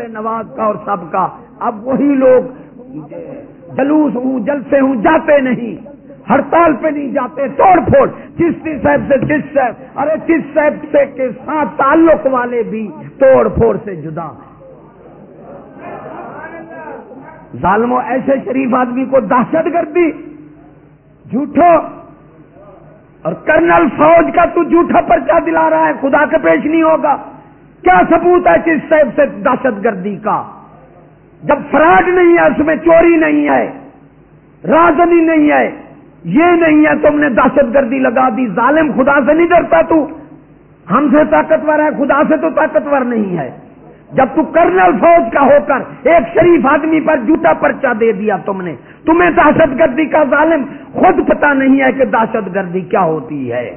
سے نواز کا اور سب کا۔ اب وہی لوگ جلوس ہوں، جلسے ہوں، جاتے نہیں۔ ہڑتال پہ نہیں جاتے، توڑ پھوڑ۔ چشتی صاحب سے جس صاحب۔ ارے جس صاحب سے کے ساتھ تعلق والے بھی توڑ پھوڑ سے جدا۔ ظالمو، ایسے شریف آدمی کو دہشت گردی۔ جھوٹو۔ اور کرنل فوج کا تو جھوٹا پرچہ دلا رہا ہے، خدا کے پیش نہیں ہوگا۔ کیا ثبوت ہے جس صاحب سے دہشت گردی کا؟ جب فراڈ نہیں ہے، اس میں چوری نہیں ہے، رازنی نہیں ہے، یہ نہیں ہے، تم نے دہشت گردی لگا دی۔ ظالم خدا سے نہیں ڈرتا تو؟ ہم سے طاقتور ہے، خدا سے تو طاقتور نہیں ہے۔ جب تو کرنل فوج کا ہو کر ایک شریف آدمی پر جھوٹا پرچہ دے دیا تم نے، تمہیں دہشت گردی کا ظالم خود پتا نہیں ہے کہ دہشت گردی کیا ہوتی ہے۔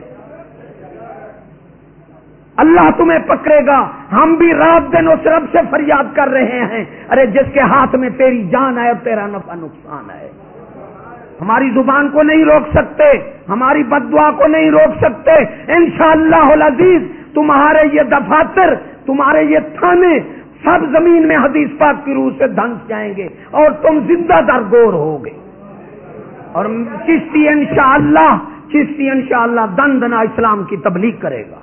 اللہ تمہیں پکڑے گا۔ ہم بھی رات دن اس رب سے فریاد کر رہے ہیں۔ ارے، جس کے ہاتھ میں تیری جان ہے اور تیرا نفع نقصان ہے ہماری زبان کو نہیں روک سکتے، ہماری بدوا کو نہیں روک سکتے۔ انشاءاللہ العزیز، تمہارے یہ دفاتر، تمہارے یہ تھانے سب زمین میں حدیث پاک کی روح سے دھنس جائیں گے اور تم زندہ درگور ہوگے۔ اور چشتی انشاءاللہ چشتی انشاءاللہ دن دنا اسلام کی تبلیغ کرے گا۔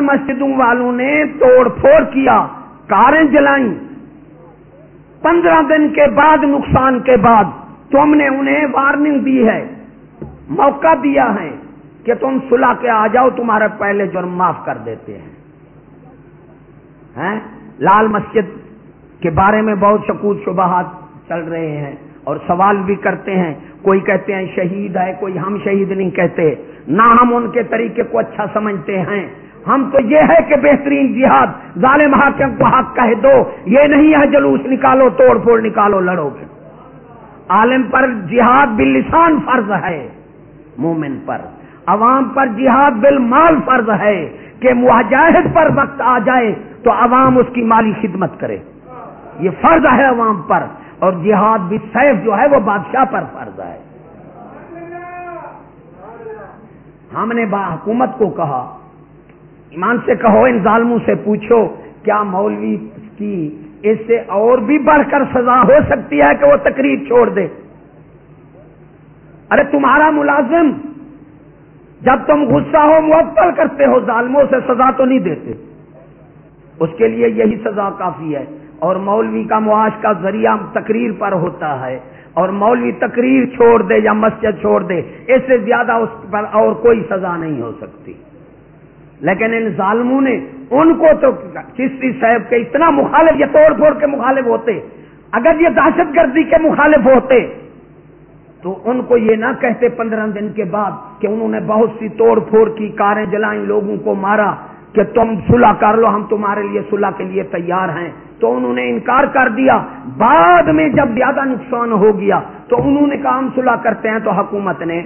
مسجدوں والوں نے توڑ پھوڑ کیا۔ کاریں جلائیں۔ پندرہ دن کے بعد، نقصان کے بعد تم نے انہیں وارننگ دی ہے۔ موقع دیا ہے کہ تم سلا کے آ جاؤ، تمہارے پہلے جرم معاف کر دیتے ہیں؟ لال مسجد کے بارے میں بہت شکوت شبہات چل رہے ہیں اور سوال بھی کرتے ہیں۔ کوئی کہتے ہیں شہید ہے، کوئی ہم شہید نہیں کہتے۔ نہ ہم ان کے طریقے کو اچھا سمجھتے ہیں۔ ہم تو یہ ہے کہ بہترین جہاد، ظالم حاکم کو حق کہہ دو، یہ نہیں ہے جلوس نکالو، توڑ پھوڑ نکالو، لڑو گے۔ عالم پر جہاد باللسان فرض ہے، مومن پر۔ عوام پر جہاد بالمال فرض ہے کہ مجاہد پر وقت آ جائے تو عوام اس کی مالی خدمت کرے۔ یہ فرض ہے عوام پر، اور جہاد بھی سیف جو ہے وہ بادشاہ پر فرض ہے۔ ہم نے با حکومت کو کہا ایمان سے کہو، ان ظالموں سے پوچھو، کیا مولوی کی اس سے اور بھی بڑھ کر سزا ہو سکتی ہے کہ وہ تقریب چھوڑ دے؟ ارے تمہارا ملازم، جب تم غصہ ہو معطل کرتے ہو، ظالموں سے سزا تو نہیں دیتے۔ اس کے لیے یہی سزا کافی ہے۔ اور مولوی کا معاش کا ذریعہ تقریر پر ہوتا ہے۔ اور مولوی تقریر چھوڑ دے یا مسجد چھوڑ دے، اس سے زیادہ اس پر اور کوئی سزا نہیں ہو سکتی۔ لیکن ان ظالموں نے ان کو تو چشتی صاحب کے اتنا مخالف یہ توڑ پھوڑ کے مخالف ہوتے، اگر یہ دہشت گردی کے مخالف ہوتے، تو ان کو یہ نہ کہتے پندرہ دن کے بعد کہ انہوں نے بہت سی توڑ پھوڑ کی، کاریں جلائیں، لوگوں کو مارا کہ تم صلح کر لو، ہم تمہارے لیے صلح کے لیے تیار ہیں۔ تو انہوں نے انکار کر دیا۔ بعد میں جب زیادہ نقصان ہو گیا تو انہوں نے کام صلح کرتے ہیں تو حکومت نے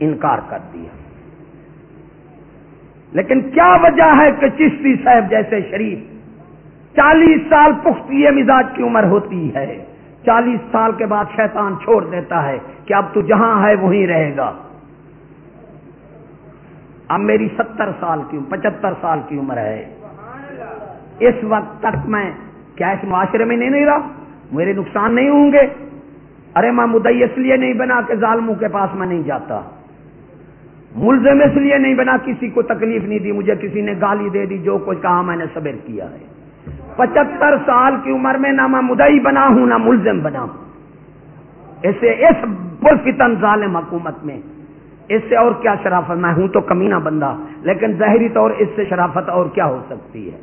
انکار کر دیا۔ لیکن کیا وجہ ہے کہ چشتی صاحب جیسے شریف چالیس سال پختی مزاج کی عمر ہوتی ہے؟ چالیس سال کے بعد شیطان چھوڑ دیتا ہے کہ اب تو جہاں ہے وہیں رہے گا۔ اب میری ستر سال کی پچہتر سال کی عمر ہے۔ اس وقت تک میں کیا اس معاشرے میں نہیں نہیں رہا؟ میرے نقصان نہیں ہوں گے۔ ارے میں مدئی اس لیے نہیں بنا کہ ظالموں کے پاس میں نہیں جاتا۔ ملزم اس لیے نہیں بنا، کسی کو تکلیف نہیں دی، مجھے کسی نے گالی دے دی، جو کچھ کہا میں نے صبر کیا ہے۔ پچہتر سال کی عمر میں نہ میں مدئی بنا ہوں، نہ ملزم بنا ہوں۔ اسے اس پرفتن ظالم حکومت میں، اس سے اور کیا شرافت؟ میں ہوں تو کمینہ بندہ، لیکن ظاہری طور اس سے شرافت اور کیا ہو سکتی ہے؟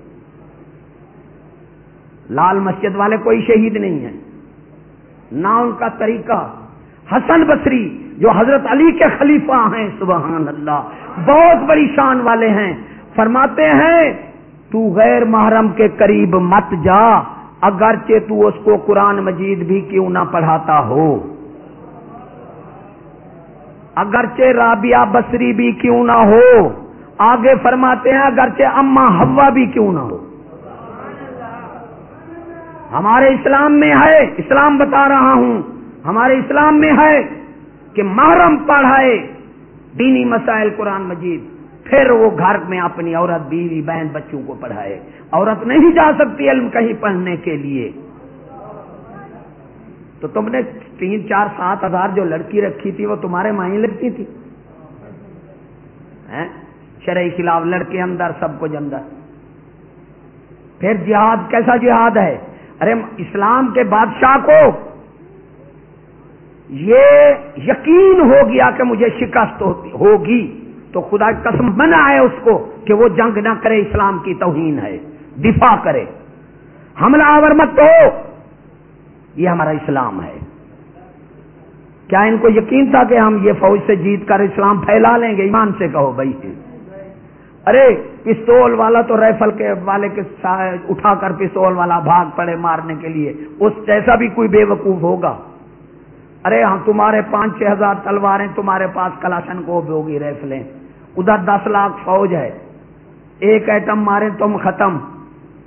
لال مسجد والے کوئی شہید نہیں ہے نہ ان کا طریقہ، حسن بصری جو حضرت علی کے خلیفہ ہیں، سبحان اللہ، بہت بڑی شان والے ہیں۔ فرماتے ہیں، تو غیر محرم کے قریب مت جا، اگرچہ تو اس کو قرآن مجید بھی کیوں نہ پڑھاتا ہو۔ اگرچہ رابعہ بصری بھی کیوں نہ ہو، آگے فرماتے ہیں، اگرچہ اما ہوا بھی کیوں نہ ہو۔ ہمارے اسلام میں ہے، اسلام بتا رہا ہوں، ہمارے اسلام میں ہے۔ کہ محرم پڑھائے دینی مسائل قرآن مجید، پھر وہ گھر میں اپنی عورت، بیوی، بہن، بچوں کو پڑھائے۔ عورت نہیں جا سکتی علم کہیں پڑھنے کے لیے۔ تو تم نے تین، چار، سات ہزار جو لڑکی رکھی تھی، وہ تمہارے مائیں لگتی تھی۔ شرعی خلاف لڑکے اندر، سب کچھ اندر۔ پھر جہاد، کیسا جہاد ہے؟ ارے، اسلام کے بادشاہ کو یہ یقین ہو گیا کہ مجھے شکست ہوگی تو خدا کی قسم بنا ہے اس کو کہ وہ جنگ نہ کرے، اسلام کی توہین ہے، دفاع کرے۔ حملہ آور مت ہو۔ یہ ہمارا اسلام ہے۔ کیا ان کو یقین تھا کہ ہم یہ فوج سے جیت کر اسلام پھیلا لیں گے؟ ایمان سے کہو بھائی۔ ارے، پستول والا تو ریفل کے والے کے اٹھا کر پستول والا بھاگ پڑے مارنے کے لیے۔ اس جیسا بھی کوئی بے وقوف ہوگا۔ ارے ہاں تمہارے پانچ چھ ہزار تلواریں تمہارے پاس کلاشن کو ہوگی ریفلیں۔ ادھر دس لاکھ فوج ہے۔ ایک ایٹم مارے تم ختم۔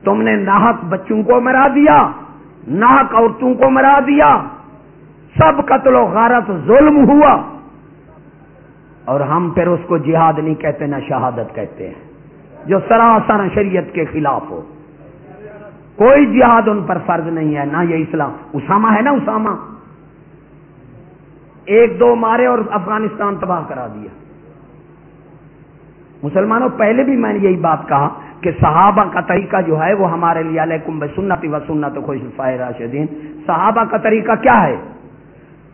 تم نے ناحک بچوں کو مرا دیا۔ ناحک عورتوں کو مرا دیا۔ سب قتل و غارت ظلم ہوا۔ اور ہم پھر اس کو جہاد نہیں کہتے، نہ شہادت کہتے ہیں۔ جو سراسر شریعت کے خلاف ہو۔ کوئی جہاد ان پر فرض نہیں ہے، نہ یہ اسلام۔ اسامہ ہے نا اسامہ؟ ایک دو مارے اور افغانستان تباہ کرا دیا۔ مسلمانوں، پہلے بھی میں نے یہی بات کہا کہ صحابہ کا طریقہ جو ہے وہ ہمارے لیے علیہ کمب سنتی و سنت خوش راشدین۔ صحابہ کا طریقہ کیا ہے؟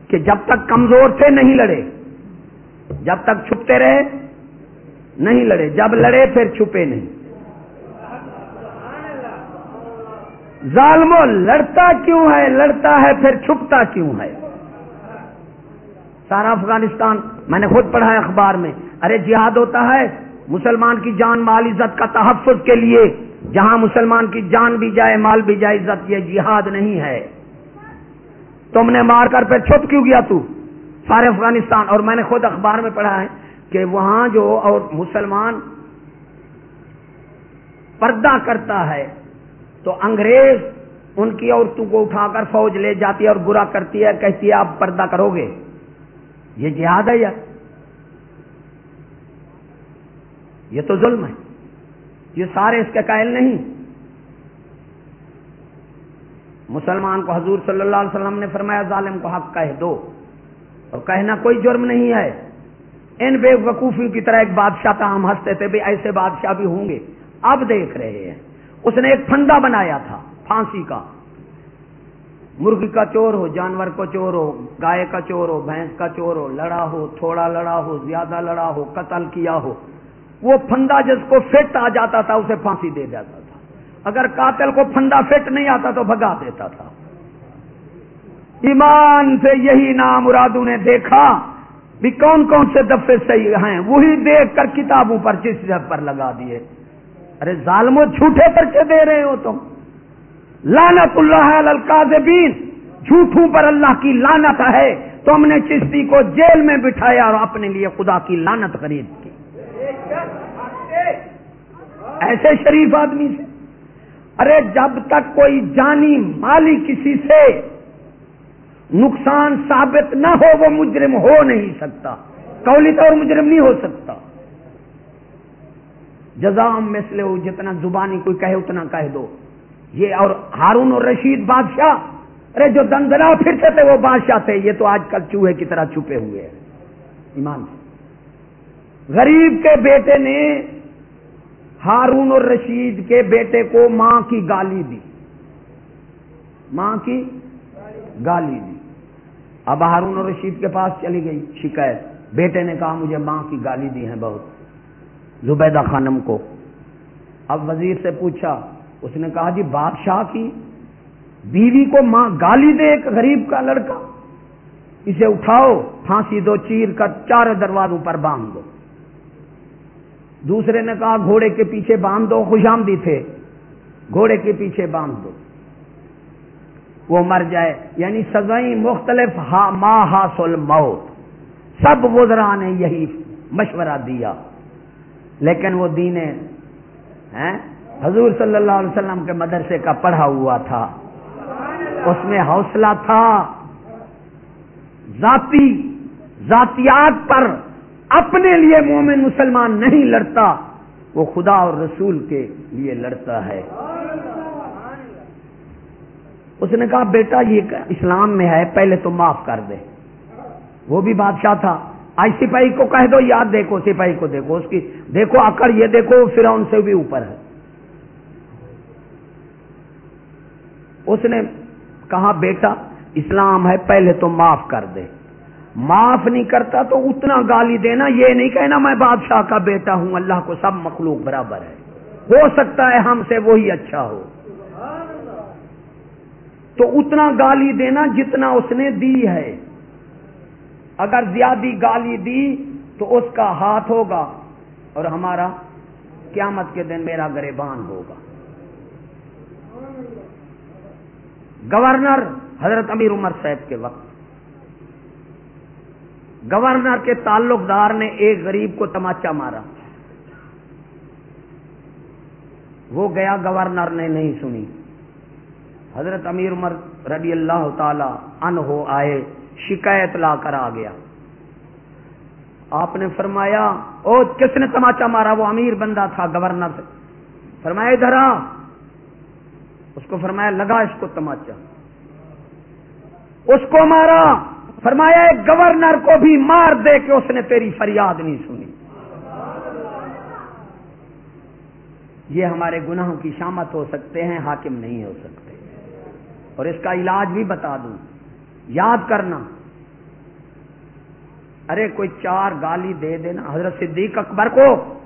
کہ جب تک کمزور تھے نہیں لڑے، جب تک چھپتے رہے نہیں لڑے، جب لڑے پھر چھپے نہیں۔ ظالمو لڑتا کیوں ہے؟ لڑتا ہے پھر چھپتا کیوں ہے؟ سارا افغانستان، میں نے خود پڑھا ہے اخبار میں۔ ارے جہاد ہوتا ہے مسلمان کی جان مال عزت کا تحفظ کے لیے۔ جہاں مسلمان کی جان بھی جائے، مال بھی جائے، عزت، یہ جہاد نہیں ہے۔ تم نے مار کر پھر چھپ کیوں گیا تو؟ سارے افغانستان۔ اور میں نے خود اخبار میں پڑھا ہے کہ وہاں جو اور مسلمان پردہ کرتا ہے، تو انگریز ان کی عورتوں کو اٹھا کر فوج لے جاتی ہے اور برا کرتی ہے، کہتی ہے، آپ پردہ کرو گے۔ یہ جہاد ہے یا یہ تو ظلم ہے یہ سارے اس کے قائل نہیں مسلمان کو حضور صلی اللہ علیہ وسلم نے فرمایا ظالم کو حق کہہ دو اور کہنا کوئی جرم نہیں ہے ان بے وقوفی کی طرح ایک بادشاہ تھا ہم ہنستے تھے بھی ایسے بادشاہ بھی ہوں گے۔ اب دیکھ رہے ہیں۔ اس نے ایک پھندا بنایا تھا، پھانسی کا۔ مرغی کا چور ہو، جانور کو چور ہو، گائے کا چور ہو، بھینس کا چور ہو، لڑا ہو، تھوڑا لڑا ہو، زیادہ لڑا ہو، قتل کیا ہو، وہ پھندا جس کو فٹ آ جاتا تھا، اسے پھانسی دے جاتا تھا۔ اگر قاتل کو پھندا فٹ نہیں آتا تو بھگا دیتا تھا۔ ایمان سے یہی نام مرادو نے دیکھا بھی کون کون سے دفے صحیح ہیں۔ وہی دیکھ کر کتابوں پر جس پر لگا دیے۔ ارے ظالمو جھوٹے پرچے دے رہے ہو تم۔ لانت اللہ القاذبین۔ جھوٹوں پر اللہ کی لانت ہے۔ تو ہم نے چشتی کو جیل میں بٹھایا اور اپنے لیے خدا کی لانت خرید کی۔ ایسے شریف آدمی سے ارے جب تک کوئی جانی مالی کسی سے نقصان ثابت نہ ہو، وہ مجرم ہو نہیں سکتا۔ کولی طور مجرم نہیں ہو سکتا۔ جزام مثل جتنا زبانی کوئی کہے اتنا کہہ دو۔ یہ اور ہارون اور رشید بادشاہ، ارے جو دندنا پھرتے تھے وہ بادشاہ تھے، یہ تو آج کل چوہے کی طرح چھپے ہوئے ہیں۔ ایمان سے غریب کے بیٹے نے ہارون اور رشید کے بیٹے کو ماں کی گالی دی۔ ماں کی گالی دی۔ اب ہارون اور رشید کے پاس چلی گئی شکایت۔ بیٹے نے کہا، مجھے ماں کی گالی دی ہے بہت۔ زبیدہ خانم کو۔ اب وزیر سے پوچھا اس نے کہا جی بادشاہ کی بیوی کو ماں گالی دے ایک غریب کا لڑکا۔ اسے اٹھاؤ، پھانسی دو چیر کر چار دروازوں پر باندھ دو۔ دوسرے نے کہا، گھوڑے کے پیچھے باندھ دو خوش آمدی تھے۔ گھوڑے کے پیچھے باندھ دو۔ وہ مر جائے۔ یعنی سزائیں مختلف ما حاصل موت سب وزرا نے یہی مشورہ دیا۔ لیکن وہ دین حضور صلی اللہ علیہ وسلم کے مدرسے کا پڑھا ہوا تھا۔ اس میں حوصلہ تھا۔ ذاتی، ذاتیات پر اپنے لیے مومن مسلمان نہیں لڑتا، وہ خدا اور رسول کے لیے لڑتا ہے۔ اس نے کہا، بیٹا، یہ اسلام میں ہے، پہلے تو معاف کر دے۔ وہ بھی بادشاہ تھا۔ آج سپاہی کو کہہ دو، یاد دیکھو، سپاہی کو دیکھو، اس کی، دیکھو اکڑ یہ دیکھو پھر ان سے بھی اوپر ہے۔ اس نے کہا، بیٹا، اسلام ہے، پہلے تو معاف کر دے۔ معاف نہیں کرتا تو اتنا گالی دینا، یہ نہیں کہنا میں بادشاہ کا بیٹا ہوں، اللہ کو سب مخلوق برابر ہے۔ ہو سکتا ہے ہم سے وہی اچھا ہو۔ تو اتنا گالی دینا جتنا اس نے دی ہے۔ اگر زیادہ گالی دی تو اس کا ہاتھ ہوگا اور ہمارا قیامت کے دن میرا گریبان ہوگا۔ گورنر حضرت امیر عمر صاحب کے وقت۔ گورنر کے تعلق دار نے ایک غریب کو تماچا مارا۔ وہ گیا گورنر نے نہیں سنی۔ حضرت امیر عمر رضی اللہ تعالی ان ہو آئے، شکایت لا کر آ گیا۔ آپ نے فرمایا، او، کس نے تماچا مارا؟ وہ امیر بندہ تھا گورنر سے۔ فرمایا، ادھر آ۔ اس کو فرمایا، لگا اس کو تماچا۔ اس کو مارا۔ فرمایا، ایک گورنر کو بھی مار دے کہ اس نے تیری فریاد نہیں سنی۔ یہ ہمارے گناہوں کی شامت ہو سکتے ہیں، حاکم نہیں ہو سکتے۔ اور اس کا علاج بھی بتا دوں۔ یاد کرنا۔ ارے، کوئی چار گالی دے دینا۔ حضرت صدیق اکبر کو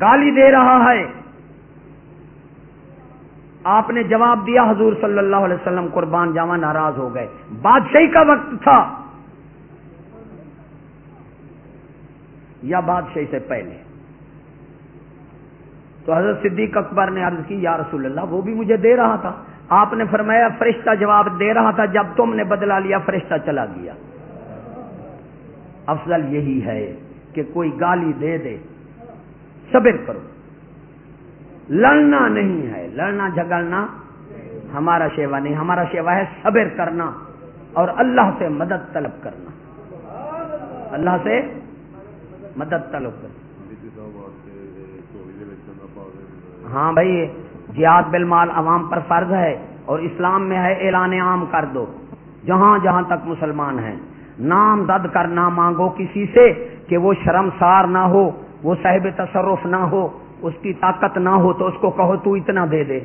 گالی دے رہا ہے۔ آپ نے جواب دیا حضور صلی اللہ علیہ وسلم، قربان جاوا ناراض ہو گئے۔ بادشاہی کا وقت تھا۔ یا بادشاہی سے پہلے۔ تو حضرت صدیق اکبر نے عرض کی، یا رسول اللہ، وہ بھی مجھے دے رہا تھا۔ آپ نے فرمایا، فرشتہ جواب دے رہا تھا، جب تم نے بدلا لیا، فرشتہ چلا گیا۔ افضل یہی ہے کہ کوئی گالی دے دے، صبر کرو۔ لڑنا نہیں ہے۔ لڑنا، جھگڑنا ہمارا شیوا نہیں، ہمارا شیوا ہے صبر کرنا اور اللہ سے مدد طلب کرنا۔ اللہ سے مدد طلب کرنا۔ ہاں بھائی، جہاد بالمال عوام پر فرض ہے اور اسلام میں ہے اعلان عام کر دو۔ جہاں جہاں تک مسلمان ہیں۔ نام دد کر نہ مانگو کسی سے کہ وہ شرمسار نہ ہو، وہ صاحب تصرف نہ ہو۔ اس کی طاقت نہ ہو تو اس کو کہو تو اتنا دے دے۔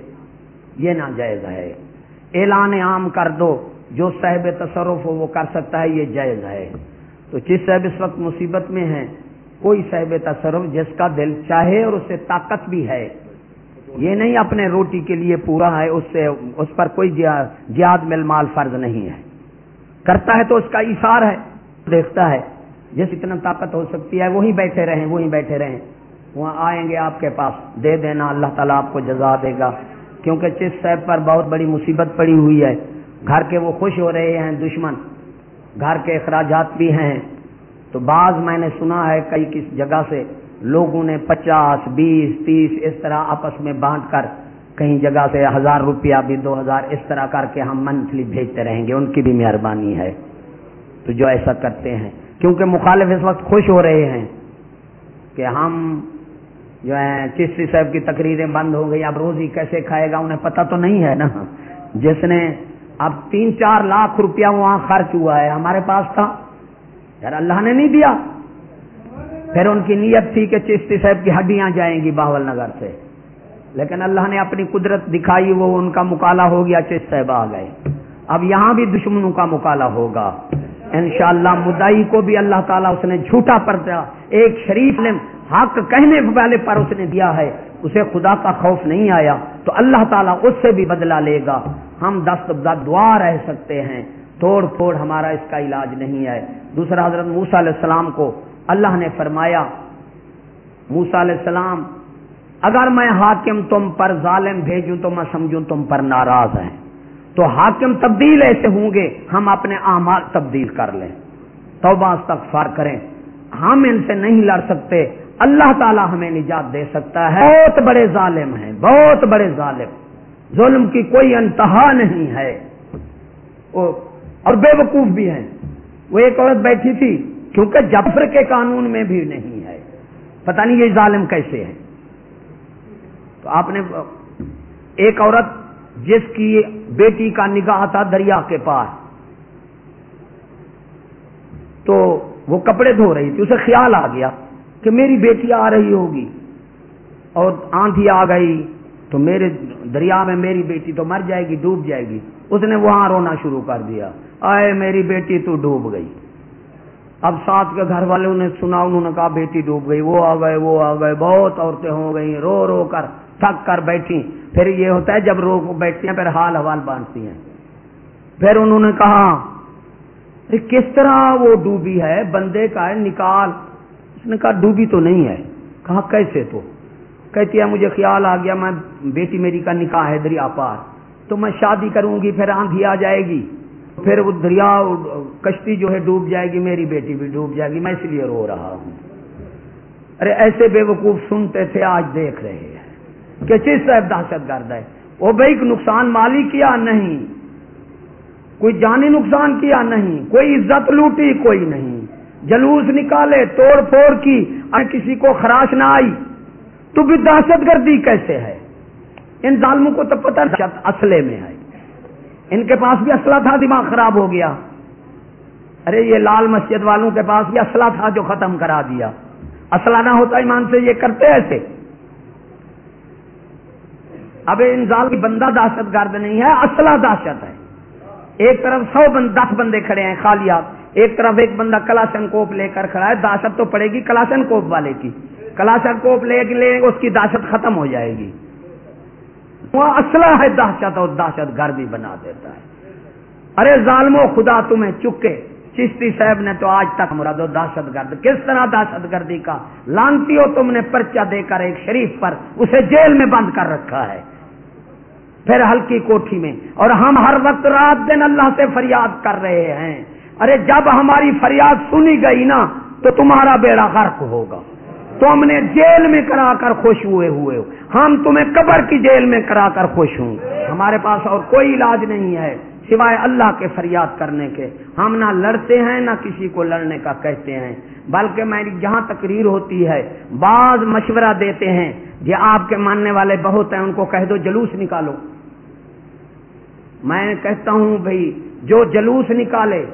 یہ نہ جائز ہے۔ اعلان عام کر دو۔ جو صاحب تصرف ہو وہ کر سکتا ہے، یہ جائز ہے۔ تو جس صاحب اس وقت مصیبت میں ہے کوئی صاحب تصرف جس کا دل چاہے اور اس سے طاقت بھی ہے۔ یہ نہیں اپنے روٹی کے لیے پورا ہے، اس سے، اس پر کوئی جہاد مل مال فرض نہیں ہے۔ کرتا ہے تو اس کا اشار ہے، دیکھتا ہے۔ جس اتنا طاقت ہو سکتی ہے وہیں بیٹھے رہیں وہیں بیٹھے رہیں۔ وہاں آئیں گے آپ کے پاس۔ دے دینا، اللہ تعالیٰ آپ کو جزا دے گا۔ کیونکہ چس صاحب پر بہت بڑی مصیبت پڑی ہوئی ہے۔ گھر کے وہ خوش ہو رہے ہیں، دشمن۔ گھر کے اخراجات بھی ہیں۔ تو بعض میں نے سنا ہے کئی کس جگہ سے لوگوں نے پچاس، بیس، تیس اس طرح آپس میں بانٹ کر کہیں جگہ سے ہزار روپیہ بھی، دو ہزار اس طرح کر کے ہم منتھلی بھیجتے رہیں گے۔ ان کی بھی مہربانی ہے۔ تو جو ایسا کرتے ہیں۔ کیونکہ مخالف اس وقت خوش ہو رہے ہیں کہ ہم جو ہے، چشتی صاحب کی تقریریں بند ہو گئی، اب روزی کیسے کھائے گا؟ انہیں پتہ تو نہیں ہے نا۔ جس نے اب تین چار لاکھ روپیہ وہاں خرچ ہوا ہے، ہمارے پاس تھا۔ یار اللہ نے نہیں دیا۔ پھر ان کی نیت تھی کہ چشتی صاحب کی ہڈیاں جائیں گی باول نگر سے۔ لیکن اللہ نے اپنی قدرت دکھائی، وہ ان کا مکالا ہو گیا چشت صاحب آ گئے۔ اب یہاں بھی دشمنوں کا مکالا ہوگا۔ انشاءاللہ مدعی کو بھی اللہ تعالیٰ اس نے جھوٹا پڑتا ایک شریف نے حق کہنے والے پر اس نے دیا ہے، اسے خدا کا خوف نہیں آیا، تو اللہ تعالیٰ اس سے بھی بدلہ لے گا۔ ہم دست دعا رہ سکتے ہیں۔ توڑ پھوڑ ہمارا اس کا علاج نہیں ہے۔ دوسرا، حضرت موسا علیہ السلام کو اللہ نے فرمایا موسا علیہ السلام، اگر میں حاکم تم پر ظالم بھیجوں تو میں سمجھوں تم پر ناراض ہیں۔ تو حاکم تبدیل ایسے ہوں گے، ہم اپنے اعمال تبدیل کر لیں۔ توبہ استغفار کریں۔ ہم ان سے نہیں لڑ سکتے۔ اللہ تعالی ہمیں نجات دے سکتا ہے۔ بہت بڑے ظالم ہیں، بہت بڑے ظالم۔ ظلم کی کوئی انتہا نہیں ہے۔ اور بے وقوف بھی ہیں۔ وہ ایک عورت بیٹھی تھی، کیونکہ جفر کے قانون میں بھی نہیں ہے۔ پتہ نہیں یہ ظالم کیسے ہے تو آپ نے ایک عورت جس کی بیٹی کا نگاہ تھا دریا کے پاس تو وہ کپڑے دھو رہی تھی، اسے خیال آ گیا۔ کہ میری بیٹی آ رہی ہوگی اور آندھی آ گئی تو میرے دریا میں میری بیٹی تو مر جائے گی، ڈوب جائے گی۔ اس نے وہاں رونا شروع کر دیا۔ آئے میری بیٹی تو ڈوب گئی۔ اب ساتھ کے گھر والوں نے سنا، انہوں نے کہا بیٹی ڈوب گئی، وہ آ گئے، وہ آ گئے، بہت عورتیں ہو گئی رو رو کر، تھک کر بیٹھی۔ پھر یہ ہوتا ہے جب رو بیٹھتی ہیں، پھر حال حوال باندھتی ہیں۔ پھر انہوں نے کہا کس طرح وہ ڈوبی ہے، بندے کا ہے، نکال۔ اس نے کہا ڈوبی تو نہیں ہے۔ کہا کیسے تو؟ کہتی ہے مجھے خیال آ گیا، میں بیٹی میری کا نکاح ہے دریا پار۔ تو میں شادی کروں گی، پھر آندھی آ جائے گی۔ پھر وہ دریا کشتی جو ہے ڈوب جائے گی، میری بیٹی بھی ڈوب جائے گی، میں اس لیے رو رہا ہوں۔ ارے ایسے بے وقوف سنتے تھے، آج دیکھ رہے ہیں۔ کہ چیز صاحب دہشت گرد ہے۔ وہ بھائی نقصان مالی کیا نہیں، کوئی جانی نقصان کیا نہیں، کوئی عزت لوٹی کوئی نہیں۔ جلوس نکالے، توڑ پھوڑ کی اور کسی کو خراش نہ آئی، تو بھی دہشت گردی کیسے ہے؟ ان ظالموں کو تو پتہ اسلحے میں ہے۔ ان کے پاس بھی اسلحہ تھا، دماغ خراب ہو گیا۔ ارے، یہ لال مسجد والوں کے پاس بھی اسلحہ تھا جو ختم کرا دیا۔ اسلحہ نہ ہوتا ایمان سے یہ کرتے ایسے۔ اب ان ظال کی بندہ دہشت گرد نہیں ہے اسلحہ دہشت ہے۔ ایک طرف سو بند، دس بندے کھڑے ہیں، خالیات۔ ایک طرف ایک بندہ کلاشن کوپ لے کر کھڑا ہے، دہشت تو پڑے گی کلاشن کوپ والے کی۔ کلاشن کوپ لے لیں اس کی دہشت ختم ہو جائے گی۔ وہ اسلحہ ہے دہشت اور دہشت گھر بھی بنا دیتا ہے۔ ارے ظالمو، خدا تمہیں چکے۔ چشتی صاحب نے تو آج تک مراد دہشت گرد، کس طرح دہشت گردی کا؟ لانتی ہو تم نے پرچہ دے کر ایک شریف پر اسے جیل میں بند کر رکھا ہے۔ پھر ہلکی کوٹھی میں، اور ہم ہر وقت رات دن اللہ سے فریاد کر رہے ہیں۔ ارے جب ہماری فریاد سنی گئی نا تو تمہارا بیڑا غرق ہوگا۔ تو ہم نے جیل میں کرا کر خوش ہوئے ہوئے ہم تمہیں قبر کی جیل میں کرا کر خوش ہوں۔ ہمارے پاس اور کوئی علاج نہیں ہے سوائے اللہ کے فریاد کرنے کے۔ ہم نہ لڑتے ہیں، نہ کسی کو لڑنے کا کہتے ہیں۔ بلکہ میں جہاں تقریر ہوتی ہے، بعض مشورہ دیتے ہیں یہ آپ کے ماننے والے بہت ہیں، ان کو کہہ دو جلوس نکالو۔ میں کہتا ہوں بھائی، جو جلوس نکالے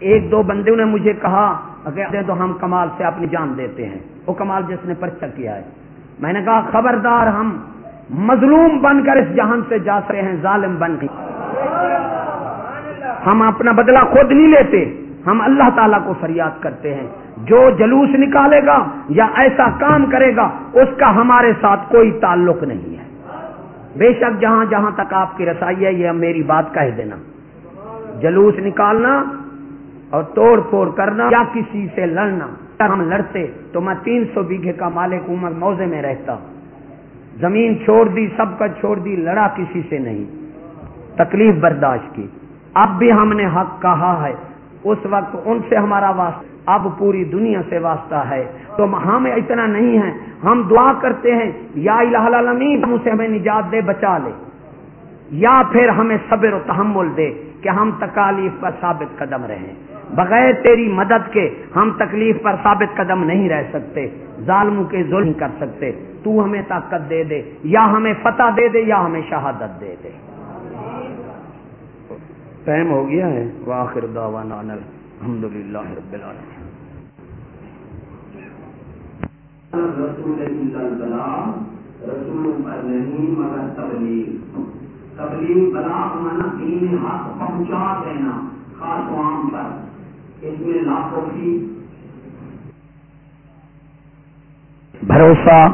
ایک دو بندے نے مجھے کہا، اگر تو ہم کمال سے اپنی جان دیتے ہیں۔ وہ کمال جس نے پرچہ کیا ہے۔ میں نے کہا، خبردار ہم مظلوم بن کر اس جہان سے جا سکے ہیں، ظالم بن کے۔ ہم اپنا بدلہ خود نہیں لیتے۔ ہم اللہ تعالیٰ کو فریاد کرتے ہیں۔ جو جلوس نکالے گا یا ایسا کام کرے گا، اس کا ہمارے ساتھ کوئی تعلق نہیں ہے۔ بے شک جہاں جہاں تک آپ کی رسائی ہے، یہ میری بات کہہ دینا۔ جلوس نکالنا اور توڑ پھوڑ کرنا یا کسی سے لڑنا۔ اگر ہم لڑتے تو میں تین سو بیگھے کا مالک عمر موزے میں رہتا۔ زمین چھوڑ دی، سب کا چھوڑ دی، لڑا کسی سے نہیں۔ تکلیف برداشت کی۔ اب بھی ہم نے حق کہا ہے۔ اس وقت ان سے ہمارا واسطہ، اب پوری دنیا سے واسطہ ہے۔ تو ہم اتنا نہیں ہے ہم دعا کرتے ہیں، یا الہ العالمین اسے ہمیں نجات دے، بچا لے۔ یا پھر ہمیں صبر و تحمل دے کہ ہم تکالیف پر ثابت قدم رہیں۔ بغیر تیری مدد کے ہم تکلیف پر ثابت قدم نہیں رہ سکتے ظالموں کے ظلم کر سکتے۔ تو ہمیں طاقت دے دے یا ہمیں فتح دے دے یا ہمیں شہادت دے دے۔ ٹائم ہو گیا ہے۔ واخر دعوانا الحمد للہ رب العالمین۔ رسول رسول پر نہیں مگر تبلیغ۔ تبلیغ بلا مانا دین حق پہنچا دینا خاص عام پر۔ اس میں لاکھوں بھروسہ،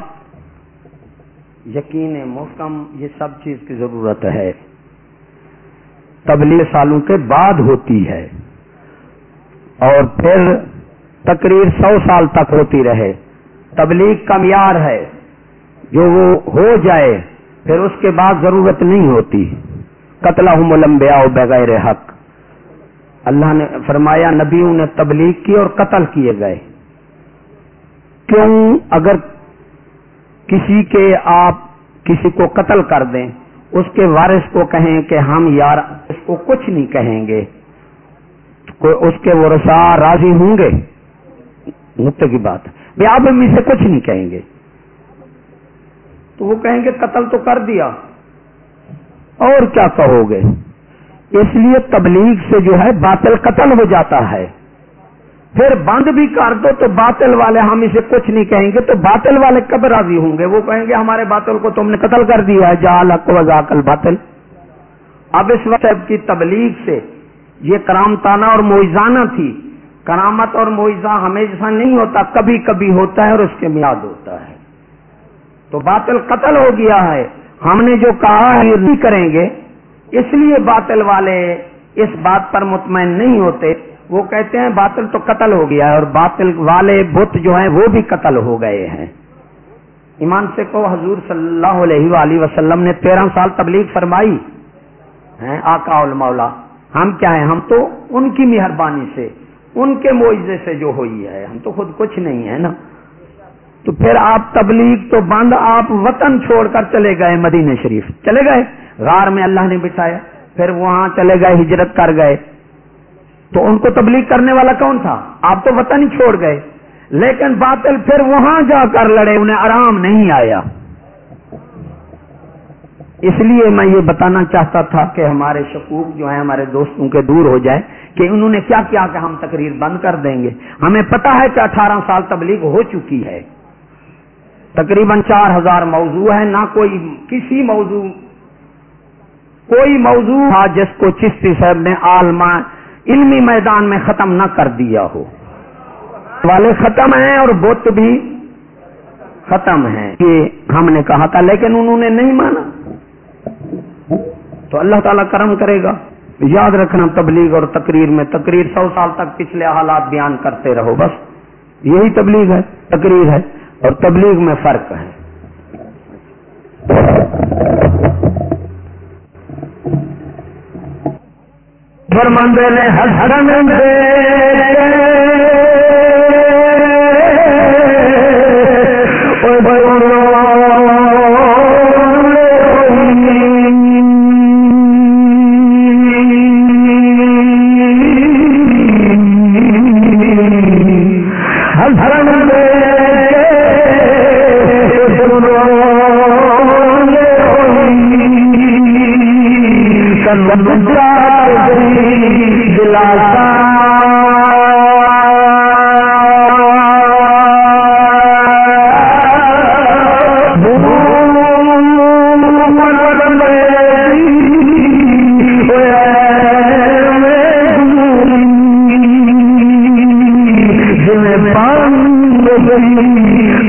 یقین، محکم، یہ سب چیز کی ضرورت ہے۔ تبلیغ سالوں کے بعد ہوتی ہے اور پھر تقریر سو سال تک ہوتی رہے۔ تبلیغ کا معیار ہے، جو وہ ہو جائے، پھر اس کے بعد ضرورت نہیں ہوتی۔ قتل ملمبیا بغیر حق۔ اللہ نے فرمایا نبیوں نے تبلیغ کی اور قتل کیے گئے۔ کیوں اگر کسی کے آپ کسی کو قتل کر دیں، اس کے وارث کو کہیں کہ ہم یار، اس کو کچھ نہیں کہیں گے۔ اس کے ورسا راضی ہوں گے؟ مت کی بات۔ ہے آپ امی سے کچھ نہیں کہیں گے۔ تو وہ کہیں گے قتل تو کر دیا۔ اور کیا کہو گے؟ اس لیے تبلیغ سے جو ہے باطل قتل ہو جاتا ہے۔ پھر بند بھی کر دو تو باطل والے ہم اسے کچھ نہیں کہیں گے تو باطل والے کب راضی ہوں گے؟ وہ کہیں گے ہمارے باطل کو تم نے قتل کر دیا ہے۔ جال حق باطل اب اس وقت کی تبلیغ سے یہ کرامتانہ اور موئزانہ تھی۔ کرامت اور معیزہ ہمیشہ نہیں ہوتا، کبھی کبھی ہوتا ہے اور اس کے میاد ہوتا ہے۔ تو باطل قتل ہو گیا ہے۔ ہم نے جو کہا ہے یہ نہیں کریں گے۔ اس لیے باطل والے اس بات پر مطمئن نہیں ہوتے۔ وہ کہتے ہیں باطل تو قتل ہو گیا ہے اور باطل والے بت جو ہیں وہ بھی قتل ہو گئے ہیں۔ ایمان سے کو حضور صلی اللہ علیہ وآلہ وسلم نے تیرہ سال تبلیغ فرمائی۔ آقا المولا، ہم کیا ہیں؟ ہم تو ان کی مہربانی سے، ان کے معیزے سے جو ہوئی ہے، ہم تو خود کچھ نہیں ہے نا۔ تو پھر آپ تبلیغ تو بند، آپ وطن چھوڑ کر چلے گئے مدینہ شریف۔ چلے گئے؟ غار میں اللہ نے بٹھایا، پھر وہاں چلے گئے، ہجرت کر گئے۔ تو ان کو تبلیغ کرنے والا کون تھا؟ آپ تو وطن ہی چھوڑ گئے۔ لیکن باطل پھر وہاں جا کر لڑے، انہیں آرام نہیں آیا۔ اس لیے میں یہ بتانا چاہتا تھا کہ ہمارے شکوک جو ہیں، ہمارے دوستوں کے دور ہو جائے کہ انہوں نے کیا کیا کہ ہم تقریر بند کر دیں گے۔ ہمیں پتا ہے کہ اٹھارہ سال تبلیغ ہو چکی ہے۔ تقریباً چار ہزار موضوع ہے نہ کوئی کسی موضوع کوئی موضوع تھا جس کو چشتی صاحب نے عالما علمی میدان میں ختم نہ کر دیا ہو۔ والے ختم ہیں اور بت بھی ختم ہیں۔ یہ ہم نے کہا تھا لیکن انہوں نے نہیں مانا۔ تو اللہ تعالیٰ کرم کرے گا۔ یاد رکھنا تبلیغ اور تقریر میں تقریر سو سال تک پچھلے حالات بیان کرتے رہو بس۔ یہی تبلیغ ہے، تقریر ہے اور تبلیغ میں فرق ہے۔ فرمندے نے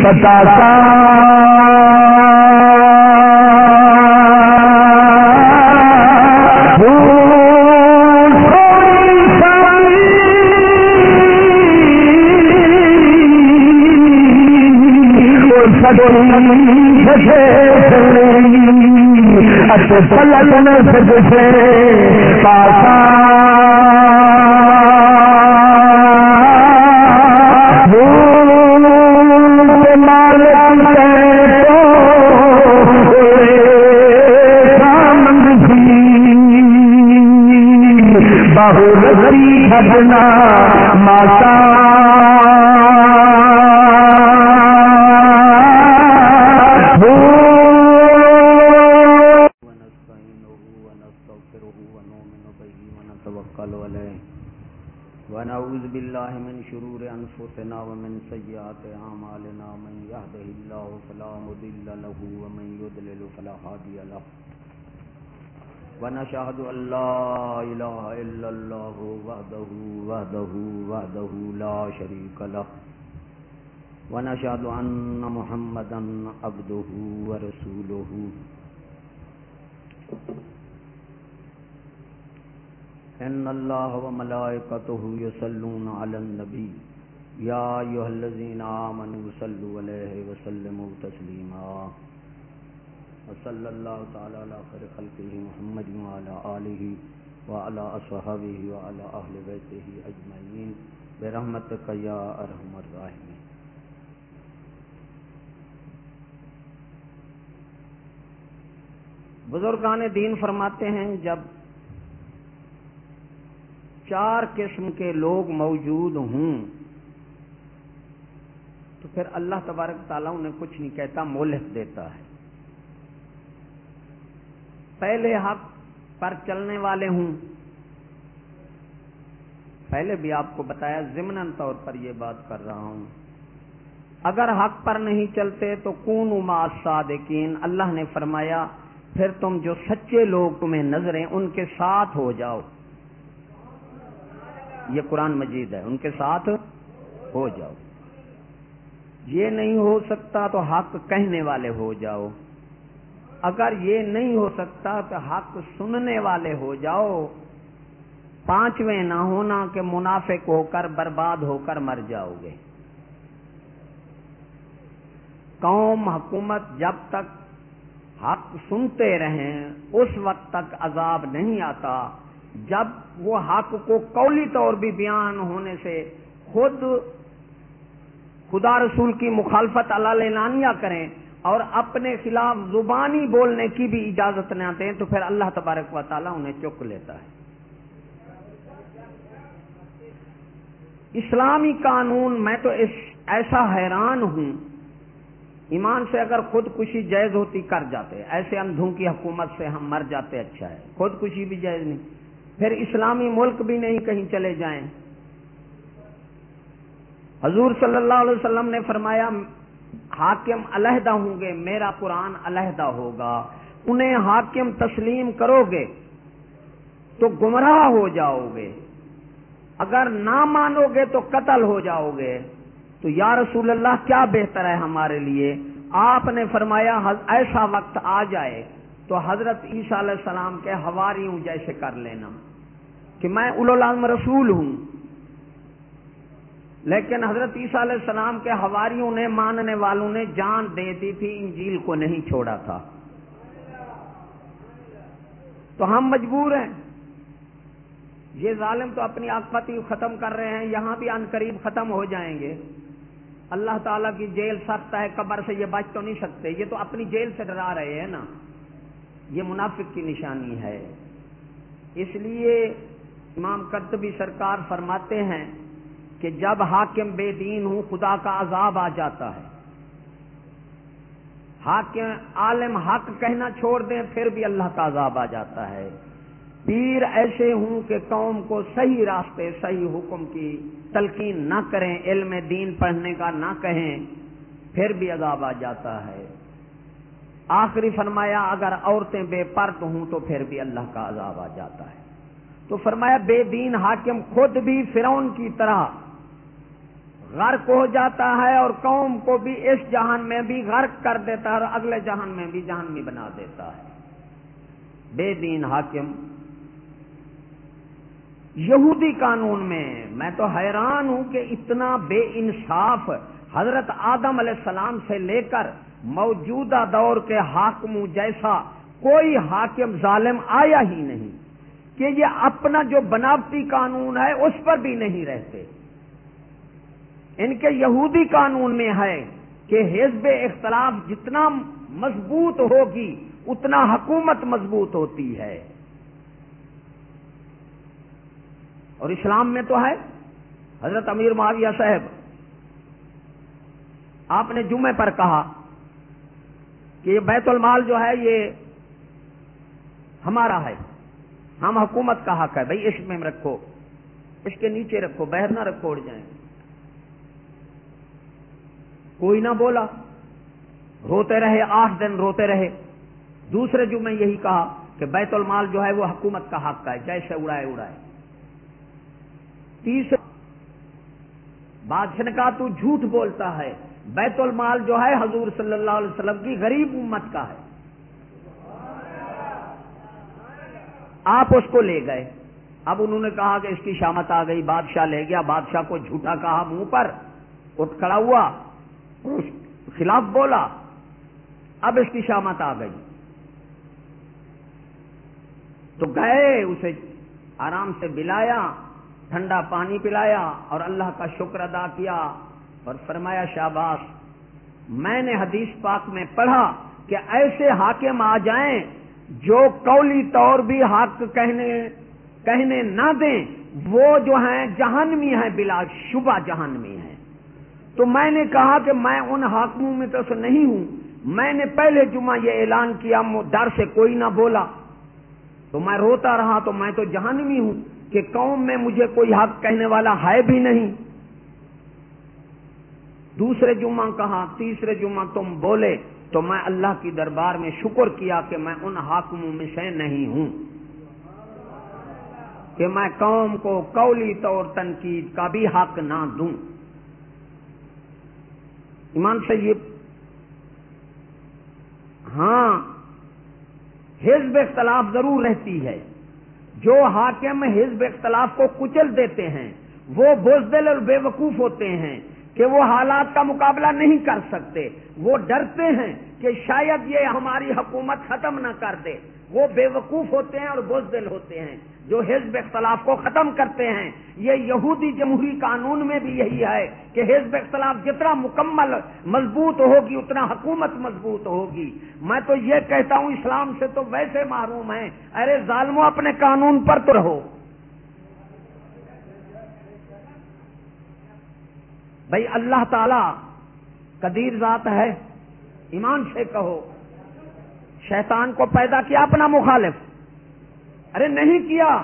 بتا پلک میں سکے پاسا لگنا ماتا ونعوذ بالله من شرور أنفسنا ومن سيئات عمالنا من يهده الله فلا مضل له ومن يضلل فلا حادي له۔ ونشهد أن لا إله إلا الله وحده وحده وحده لا شريك له. ونشهد أن محمدا عبده ورسوله. إن الله وملائكته يصلون على النبي. يا أيها الذين آمنوا صلوا عليه وسلموا تسليما. وصلی اللہ تعالی علی خیر خلقہ محمد وعلی آلہ وعلی اصحابہ وعلی اہل بیتہ اجمعین برحمتک یا ارحم الراحمین بزرگان دین فرماتے ہیں، جب چار قسم کے لوگ موجود ہوں، تو پھر اللہ تبارک تعالیٰ انہیں کچھ نہیں کہتا مولک دیتا ہے۔ پہلے حق پر چلنے والے ہوں۔ پہلے بھی آپ کو بتایا ضمن طور پر یہ بات کر رہا ہوں۔ اگر حق پر نہیں چلتے تو کون اما صادقین اللہ نے فرمایا، پھر تم جو سچے لوگ تمہیں نظریں ان کے ساتھ ہو جاؤ۔ یہ قرآن مجید ہے، ان کے ساتھ ہو جاؤ۔ یہ نہیں ہو سکتا تو حق کہنے والے ہو جاؤ۔ اگر یہ نہیں ہو سکتا تو حق سننے والے ہو جاؤ، پانچویں نہ ہونا کہ منافق ہو کر برباد ہو کر مر جاؤ گے۔ قوم، حکومت جب تک حق سنتے رہیں، اس وقت تک عذاب نہیں آتا۔ جب وہ حق کو قولی طور بھی بیان ہونے سے خود خدا رسول کی مخالفت اللہ لانیہ کریں اور اپنے خلاف زبانی بولنے کی بھی اجازت نہ دیں تو پھر اللہ تبارک و تعالیٰ انہیں چک لیتا ہے۔ اسلامی قانون، میں تو اس ایسا حیران ہوں۔ ایمان سے اگر خودکشی جائز ہوتی، کر جاتے۔ ایسے اندھوں کی حکومت سے ہم مر جاتے اچھا ہے۔ خودکشی بھی جائز نہیں۔ پھر اسلامی ملک بھی نہیں کہیں چلے جائیں۔ حضور صلی اللہ علیہ وسلم نے فرمایا حاکم علیحدہ ہوں گے، میرا قرآن علیحدہ ہوگا۔ انہیں حاکم تسلیم کرو گے تو گمراہ ہو جاؤ گے۔ اگر نہ مانو گے تو قتل ہو جاؤ گے۔ تو یا رسول اللہ، کیا بہتر ہے ہمارے لیے؟ آپ نے فرمایا ایسا وقت آ جائے تو حضرت عیسیٰ علیہ السلام کے ہواری ہوں جیسے کر لینا کہ میں العلم رسول ہوں۔ لیکن حضرت عیسیٰ علیہ السلام کے ہواریوں نے، ماننے والوں نے جان دے دی تھی، انجیل کو نہیں چھوڑا تھا۔ تو ہم مجبور ہیں۔ یہ ظالم تو اپنی آفتی ختم کر رہے ہیں، یہاں بھی ان قریب ختم ہو جائیں گے۔ اللہ تعالیٰ کی جیل سخت ہے، قبر سے یہ بچ تو نہیں سکتے۔ یہ تو اپنی جیل سے ڈرا رہے ہیں نا۔ یہ منافق کی نشانی ہے۔ اس لیے امام کرتبی سرکار فرماتے ہیں کہ جب حاکم بے دین ہوں، خدا کا عذاب آ جاتا ہے۔ حاکم، عالم حق کہنا چھوڑ دیں، پھر بھی اللہ کا عذاب آ جاتا ہے۔ پیر ایسے ہوں کہ قوم کو صحیح راستے، صحیح حکم کی تلقین نہ کریں، علم دین پڑھنے کا نہ کہیں، پھر بھی عذاب آ جاتا ہے۔ آخری فرمایا، اگر عورتیں بے پرد ہوں تو پھر بھی اللہ کا عذاب آ جاتا ہے۔ تو فرمایا، بے دین حاکم خود بھی فرون کی طرح غرق ہو جاتا ہے اور قوم کو بھی اس جہان میں بھی غرق کر دیتا ہے اور اگلے جہان میں بھی جہان بنا دیتا ہے۔ بے دین حاکم۔ یہودی قانون میں میں تو حیران ہوں کہ اتنا بے انصاف حضرت آدم علیہ السلام سے لے کر موجودہ دور کے حاکموں جیسا کوئی حاکم ظالم آیا ہی نہیں۔ کہ یہ اپنا جو بناوٹی قانون ہے اس پر بھی نہیں رہتے۔ ان کے یہودی قانون میں ہے کہ حزب اختلاف جتنا مضبوط ہوگی اتنا حکومت مضبوط ہوتی ہے۔ اور اسلام میں تو ہے۔ حضرت امیر معاویہ صاحب، آپ نے جمعے پر کہا کہ یہ بیت المال جو ہے یہ ہمارا ہے۔ ہم حکومت کا حق ہے۔ بھائی، اس میں رکھو۔ اس کے نیچے رکھو، بہر نہ رکھو، اڑ جائیں۔ کوئی نہ بولا۔ روتے رہے، آٹھ دن روتے رہے۔ دوسرے جمعے یہی کہا کہ بیت المال جو ہے وہ حکومت کا حق کا ہے جیسے اڑائے اڑائے۔ تیسرا بادشاہ نے کہا، تو جھوٹ بولتا ہے۔ بیت المال جو ہے حضور صلی اللہ علیہ وسلم کی غریب امت کا ہے۔ آپ اس کو لے گئے۔ اب انہوں نے کہا کہ اس کی شامت آ گئی، بادشاہ لے گیا، بادشاہ کو جھوٹا کہا، منہ پر اٹھ کھڑا ہوا۔ خلاف بولا، اب اس کی شامت آ گئی۔ تو گئے، اسے آرام سے بلایا، ٹھنڈا پانی پلایا اور اللہ کا شکر ادا کیا اور فرمایا، شاباش، میں نے حدیث پاک میں پڑھا کہ ایسے حاکم آ جائیں جو قولی طور بھی حق کہنے کہنے نہ دیں، وہ جو ہیں جہنمی ہیں، بلا شبہ جہنمی ہیں۔ تو میں نے کہا کہ میں ان حاکموں میں تو نہیں ہوں۔ میں نے پہلے جمعہ یہ اعلان کیا ڈر سے کوئی نہ بولا۔ تو میں روتا رہا تو میں تو جہنمی ہوں کہ قوم میں مجھے کوئی حق کہنے والا ہے بھی نہیں۔ دوسرے جمعہ کہا، تیسرے جمعہ تم بولے تو میں اللہ کی دربار میں شکر کیا کہ میں ان حاکموں میں سے نہیں ہوں۔ کہ میں قوم کو قولی طور تنقید کا بھی حق نہ دوں۔ ایمان سے یہ ہاں حزب اختلاف ضرور رہتی ہے۔ جو حاکم حزب اختلاف کو کچل دیتے ہیں، وہ بزدل اور بے وقوف ہوتے ہیں کہ وہ حالات کا مقابلہ نہیں کر سکتے۔ وہ ڈرتے ہیں کہ شاید یہ ہماری حکومت ختم نہ کر دے۔ وہ بے وقوف ہوتے ہیں اور بزدل ہوتے ہیں۔ جو حزب اختلاف کو ختم کرتے ہیں یہ یہودی جمہوری قانون میں بھی یہی ہے کہ حزب اختلاف جتنا مکمل مضبوط ہوگی اتنا حکومت مضبوط ہوگی میں تو یہ کہتا ہوں اسلام سے تو ویسے معروم ہیں ارے ظالموں اپنے قانون پر تو رہو بھائی اللہ تعالی قدیر ذات ہے ایمان سے کہو شیطان کو پیدا کیا اپنا مخالف ارے نہیں کیا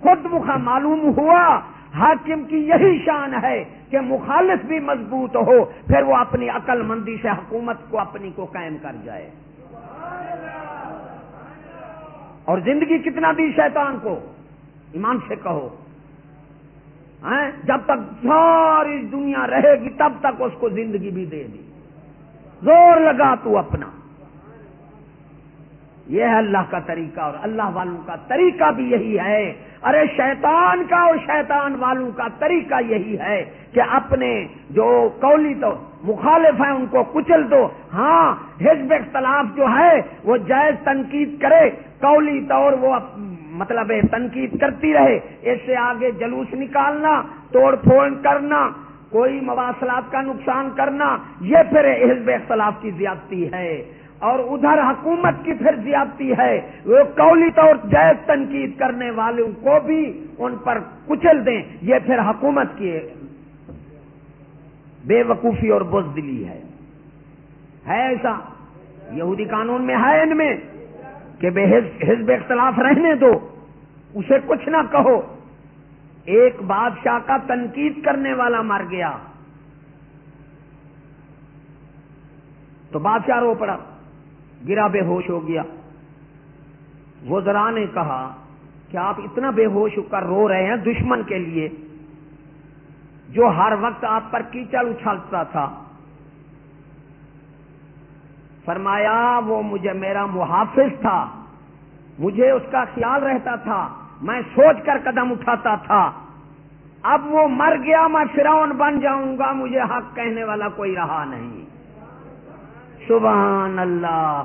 خود مخا معلوم ہوا حاکم کی یہی شان ہے کہ مخالف بھی مضبوط ہو، پھر وہ اپنی عقل مندی سے حکومت کو اپنی کو قائم کر جائے۔ اور زندگی کتنا دی شیطان کو؟ ایمان سے کہو۔ ہاں؟ جب تک ساری دنیا رہے گی، تب تک اس کو زندگی بھی دے دی۔ زور لگا تو اپنا۔ یہ ہے اللہ کا طریقہ اور اللہ والوں کا طریقہ بھی یہی ہے۔ ارے شیطان کا اور شیطان والوں کا طریقہ یہی ہے کہ اپنے جو قولی تو مخالف ہیں ان کو کچل دو۔ ہاں حزب اختلاف جو ہے، وہ جائز تنقید کرے۔ قولی طور وہ مطلب تنقید کرتی رہے۔ اس سے آگے جلوس نکالنا، توڑ پھوڑ کرنا، کوئی مواصلات کا نقصان کرنا، یہ پھر حزب اختلاف کی زیادتی ہے۔ اور ادھر حکومت کی پھر زیادتی ہے۔ وہ قولی طور جائز تنقید کرنے والوں کو بھی ان پر کچل دیں۔ یہ پھر حکومت کی بے وقوفی اور بزدلی ہے۔ ہے ایسا؟ یہودی قانون میں ہے ان میں کہ بے حزب اختلاف رہنے دو۔ اسے کچھ نہ کہو۔ ایک بادشاہ کا تنقید کرنے والا مر گیا۔ تو بادشاہ رو پڑا۔ گرا بے ہوش ہو گیا۔ وزرا نے کہا کہ آپ اتنا بے ہوش ہو کر رو رہے ہیں دشمن کے لیے؟ جو ہر وقت آپ پر کیچڑ اچھالتا تھا۔ فرمایا، وہ مجھے میرا محافظ تھا۔ مجھے اس کا خیال رہتا تھا۔ میں سوچ کر قدم اٹھاتا تھا۔ اب وہ مر گیا، میں فراؤن بن جاؤں گا، مجھے حق کہنے والا کوئی رہا نہیں۔ سبحان اللہ۔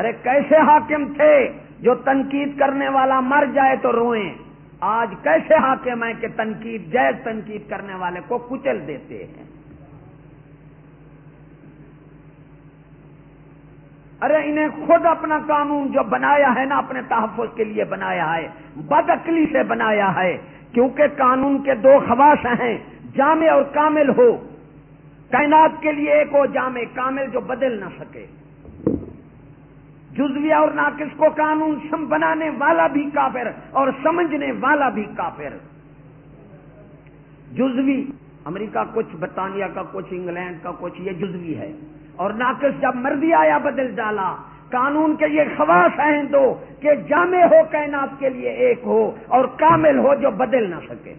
ارے کیسے حاکم تھے جو تنقید کرنے والا مر جائے تو روئیں؟ آج کیسے حاکم ہیں کہ تنقید جائز تنقید کرنے والے کو کچل دیتے ہیں؟ ارے انہیں خود اپنا قانون جو بنایا ہے نا، اپنے تحفظ کے لیے بنایا ہے بد عقلی سے بنایا ہے، کیونکہ قانون کے دو خواص ہیں، جامع اور کامل ہو۔ کائنات کے لیے ایک ہو، جامع کامل جو بدل نہ سکے۔ جزویہ اور ناقص کو قانون سم بنانے والا بھی کافر اور سمجھنے والا بھی کافر۔ جزوی، امریکہ کچھ، برطانیہ کا کچھ، انگلینڈ کا کچھ، یہ جزوی ہے۔ اور ناقص جب مرضی آیا بدل ڈالا، قانون کے یہ خواص ہیں دو کہ جامع ہو کائنات کے لیے ایک ہو اور کامل ہو جو بدل نہ سکے۔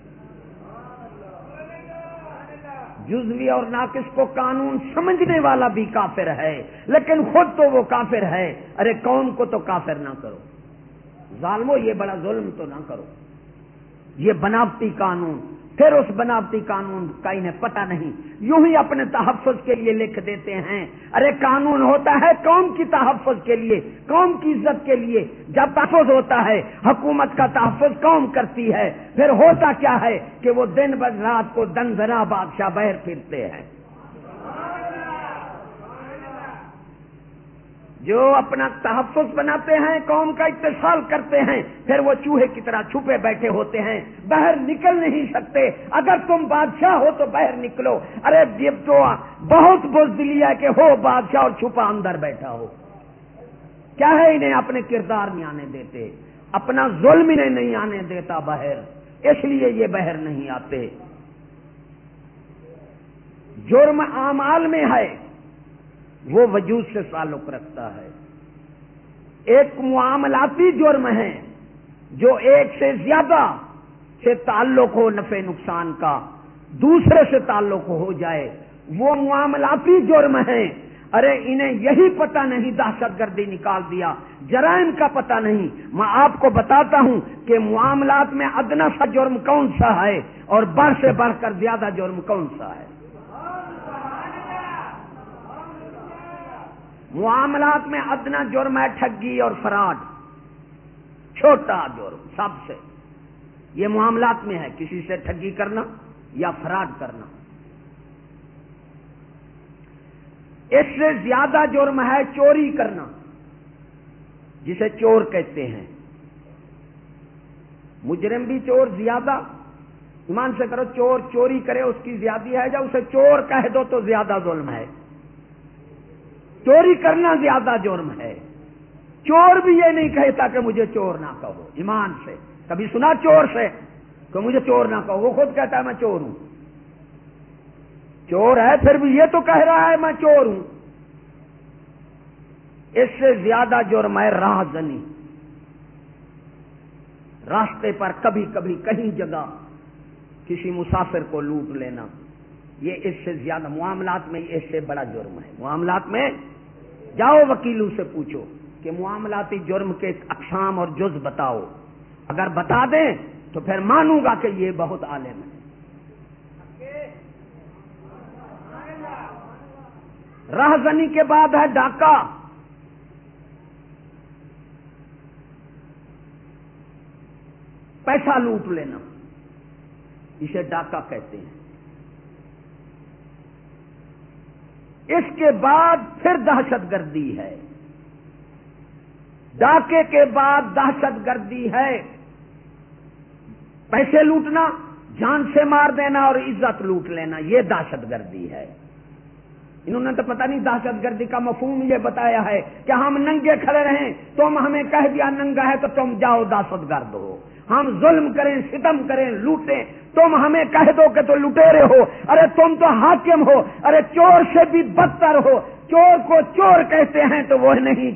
جزوی اور ناقص کو قانون سمجھنے والا بھی کافر ہے، لیکن خود تو وہ کافر ہے۔ ارے قوم کو تو کافر نہ کرو۔ ظالمو، یہ بڑا ظلم تو نہ کرو۔ یہ بناوٹی قانون۔ پھر اس بناوٹی قانون کا انہیں پتہ نہیں۔ یوں ہی اپنے تحفظ کے لیے لکھ دیتے ہیں۔ ارے قانون ہوتا ہے قوم کی تحفظ کے لیے، قوم کی عزت کے لیے۔ جب تحفظ ہوتا ہے، حکومت کا تحفظ قوم کرتی ہے۔ پھر ہوتا کیا ہے کہ وہ دن بد رات کو دن ذرا بادشاہ بہر پھرتے ہیں۔ جو اپنا تحفظ بناتے ہیں، قوم کا اتصال کرتے ہیں، پھر وہ چوہے کی طرح چھپے بیٹھے ہوتے ہیں۔ باہر نکل نہیں سکتے۔ اگر تم بادشاہ ہو تو باہر نکلو۔ ارے جب تو بہت بزدلی ہے کہ ہو بادشاہ اور چھپا اندر بیٹھا ہو۔ کیا ہے انہیں اپنے کردار نہیں آنے دیتے؟ اپنا ظلم انہیں نہیں آنے دیتا باہر۔ اس لیے یہ باہر نہیں آتے۔ جرم اعمال میں ہے۔ وہ وجود سے تعلق رکھتا ہے۔ ایک معاملاتی جرم ہے جو ایک سے زیادہ سے تعلق ہو نفع نقصان کا، دوسرے سے تعلق ہو جائے، وہ معاملاتی جرم ہے۔ ارے، انہیں یہی پتہ نہیں، دہشت گردی نکال دیا۔ جرائم کا پتہ نہیں۔ میں آپ کو بتاتا ہوں کہ معاملات میں ادنا سا جرم کون سا ہے اور بڑھ سے بڑھ کر زیادہ جرم کون سا ہے۔ معاملات میں ادنا جرم ہے، ٹھگی اور فراڈ۔ چھوٹا جرم، سب سے۔ یہ معاملات میں ہے، کسی سے ٹھگی کرنا یا فراڈ کرنا۔ اس سے زیادہ جرم ہے چوری کرنا، جسے چور کہتے ہیں۔ مجرم بھی چور زیادہ۔ ایمان سے کرو، چور چوری کرے، اس کی زیادی ہے یا اسے چور کہہ دو تو زیادہ ظلم ہے۔ چوری کرنا زیادہ جرم ہے۔ چور بھی یہ نہیں کہتا کہ مجھے چور نہ کہو، ایمان سے۔ کبھی سنا چور سے کہ مجھے چور نہ کہو، وہ خود کہتا ہے میں چور ہوں۔ چور ہے پھر بھی یہ تو کہہ رہا ہے میں چور ہوں۔ اس سے زیادہ جرم ہے راہ زنی راستے پر کبھی کبھی کہیں جگہ کسی مسافر کو لوٹ لینا۔ یہ اس سے زیادہ معاملات میں اس سے بڑا جرم ہے۔ معاملات میں جاؤ وکیلوں سے پوچھو کہ معاملاتی جرم کے اقسام اور جز بتاؤ۔ اگر بتا دیں تو پھر مانوں گا کہ یہ بہت عالم ہے۔ راہزنی کے بعد ہے ڈاکہ۔ پیسہ لوٹ لینا۔ اسے ڈاکہ کہتے ہیں۔ اس کے بعد پھر دہشت گردی ہے۔ ڈاکے کے بعد دہشت گردی ہے۔ پیسے لوٹنا، جان سے مار دینا اور عزت لوٹ لینا، یہ دہشت گردی ہے۔ انہوں نے تو پتہ نہیں دہشت گردی کا مفہوم یہ بتایا ہے کہ ہم ننگے کھڑے رہیں، تم ہمیں کہہ دیا ننگا ہے تو تم جاؤ دہشت گرد ہو۔ ہم ظلم کریں، ستم کریں، لوٹیں تم ہمیں کہہ دو کہ تو لٹیرے ہو، ارے تم تو حاکم ہو، ارے چور سے بھی بدتر ہو۔ چور کو چور کہتے ہیں تو وہ نہیں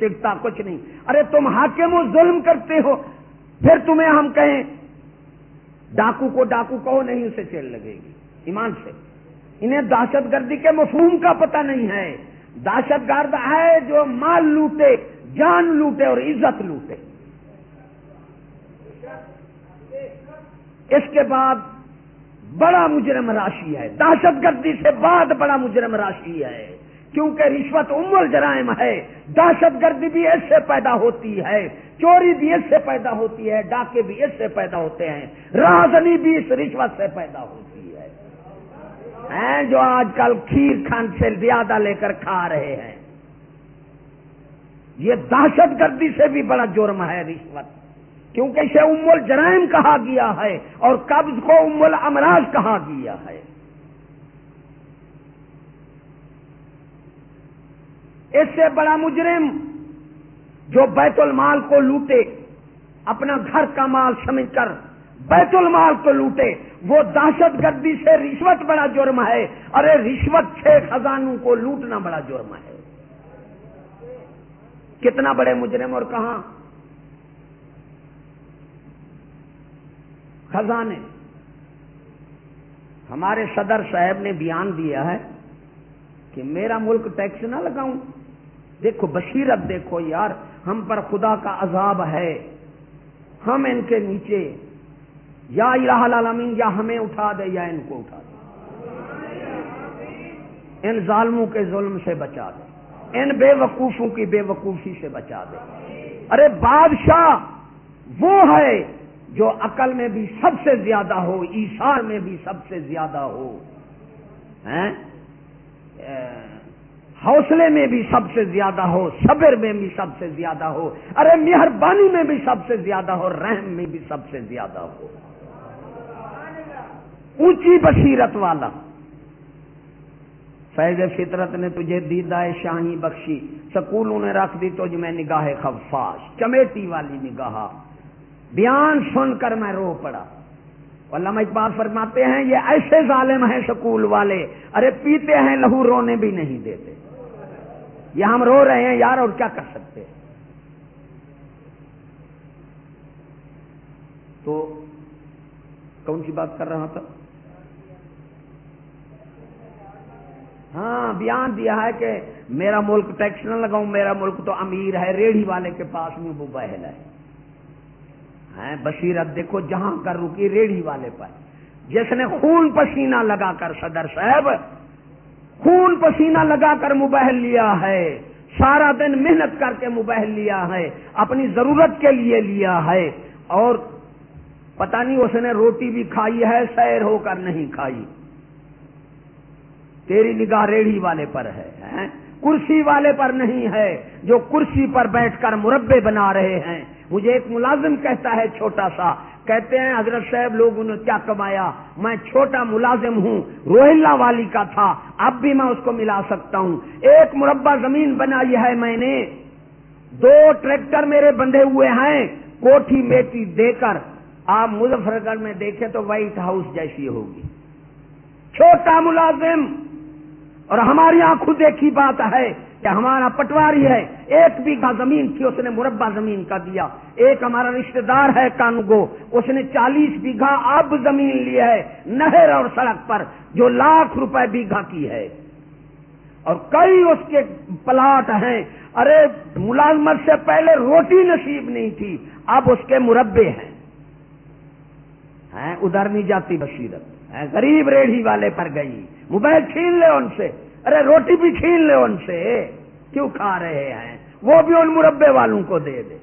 چڑتا کچھ نہیں۔ ارے تم حاکم ہو ظلم کرتے ہو، پھر تمہیں ہم کہیں، ڈاکو کو ڈاکو کہو نہیں، اسے چل لگے گی۔ ایمان سے۔ انہیں دہشت گردی کے مفہوم کا پتہ نہیں ہے۔ دہشت گرد ہے جو مال لوٹے، جان لوٹے اور عزت لوٹے۔ اس کے بعد بڑا مجرم راشی ہے۔ دہشت گردی سے بعد بڑا مجرم راشی ہے۔ کیونکہ رشوت ام الجرائم ہے۔ دہشت گردی بھی اس سے پیدا ہوتی ہے۔ چوری بھی اس سے پیدا ہوتی ہے۔ ڈاکے بھی اس سے پیدا ہوتے ہیں۔ رازنی بھی اس رشوت سے پیدا ہوتی ہے۔ جو آج کل کھیر کھان سے زیادہ لے کر کھا رہے ہیں۔ یہ دہشت گردی سے بھی بڑا جرم ہے رشوت۔ کیونکہ اسے ام الجرائم کہا گیا ہے اور قبض کو ام الامراض کہا گیا ہے۔ اس سے بڑا مجرم جو بیت المال کو لوٹے، اپنا گھر کا مال سمجھ کر بیت المال کو لوٹے، وہ دہشت گردی سے رشوت بڑا جرم ہے۔ ارے، رشوت چھ خزانوں کو لوٹنا بڑا جرم ہے۔ کتنا بڑے مجرم اور کہاں؟ خزانے۔ ہمارے صدر صاحب نے بیان دیا ہے کہ میرا ملک ٹیکس نہ لگاؤں۔ دیکھو بشیرت دیکھو یار، ہم پر خدا کا عذاب ہے۔ ہم ان کے نیچے۔ یا الہ العالمین، یا ہمیں اٹھا دے، یا ان کو اٹھا دے۔ ان ظالموں کے ظلم سے بچا دے۔ ان بے وقوفوں کی بے وقوفی سے بچا دے۔ ارے، بادشاہ وہ ہے جو عقل میں بھی سب سے زیادہ ہو ایشار میں بھی سب سے زیادہ ہو حوصلے میں بھی سب سے زیادہ ہو، صبر میں بھی سب سے زیادہ ہو، ارے مہربانی میں بھی سب سے زیادہ ہو، رحم میں بھی سب سے زیادہ ہو۔ اونچی بصیرت والا۔ فیض فطرت نے تجھے دیدہ شاہی بخشی۔ سکولوں نے رکھ دی تجھ میں نگاہ خفاش۔ چمیٹی والی نگاہ۔ بیان سن کر میں رو پڑا۔ علامہ اقبال فرماتے ہیں، یہ ایسے ظالم ہیں سکول والے۔ ارے، پیتے ہیں لہو رونے بھی نہیں دیتے۔ یہ ہم رو رہے ہیں، یار، اور کیا کر سکتے؟ تو کون سی بات کر رہا تھا؟ ہاں بیان دیا ہے کہ میرا ملک ٹیکس نہ لگاؤں، میرا ملک تو امیر ہے، ریڑھی والے کے پاس میں وہ بہل ہے۔ بصیرت دیکھو، جہاں کر رکی ریڑھی والے پر۔ جس نے خون پسینہ لگا کر صدر صاحب، خون پسینہ لگا کر مبہل لیا ہے۔ سارا دن محنت کر کے مبہل لیا ہے، اپنی ضرورت کے لیے لیا ہے۔ اور پتہ نہیں اس نے روٹی بھی کھائی ہے، سیر ہو کر نہیں کھائی۔ تیری نگاہ ریڑھی والے پر ہے کرسی والے پر نہیں ہے، جو کرسی پر بیٹھ کر مربے بنا رہے ہیں۔ مجھے ایک ملازم کہتا ہے چھوٹا سا، کہتے ہیں، حضرت صاحب، لوگوں نے کیا کمایا؟ میں چھوٹا ملازم ہوں روہلا والی کا تھا، اب بھی میں اس کو ملا سکتا ہوں۔ ایک مربع زمین بنائی ہے میں نے۔ دو ٹریکٹر میرے بندھے ہوئے ہیں، کوٹھی میٹی دے کر۔ آپ مظفر گڑھ میں دیکھیں تو وائٹ ہاؤس جیسی ہوگی۔ چھوٹا ملازم، اور ہماری آنکھوں دیکھی بات ہے۔ کہ ہمارا پٹواری ہے، ایک بیگھا زمین تھی، اس نے مربع زمین کا دیا۔ ایک ہمارا رشتہ دار ہے کانگو، اس نے چالیس بیگھا اب زمین لی ہے، نہر اور سڑک پر، جو لاکھ روپے بیگھا کی ہے۔ اور کئی اس کے پلاٹ ہیں۔ ارے ملازمت سے پہلے روٹی نصیب نہیں تھی، اب اس کے مربے ہیں۔ ادھر نہیں جاتی بصیرت غریب ریڑھی والے پر گئی۔ موبائل چھین لے ان سے۔ ارے روٹی بھی چھین لے ان سے، کیوں کھا رہے ہیں؟ وہ بھی ان مربے والوں کو دے دے۔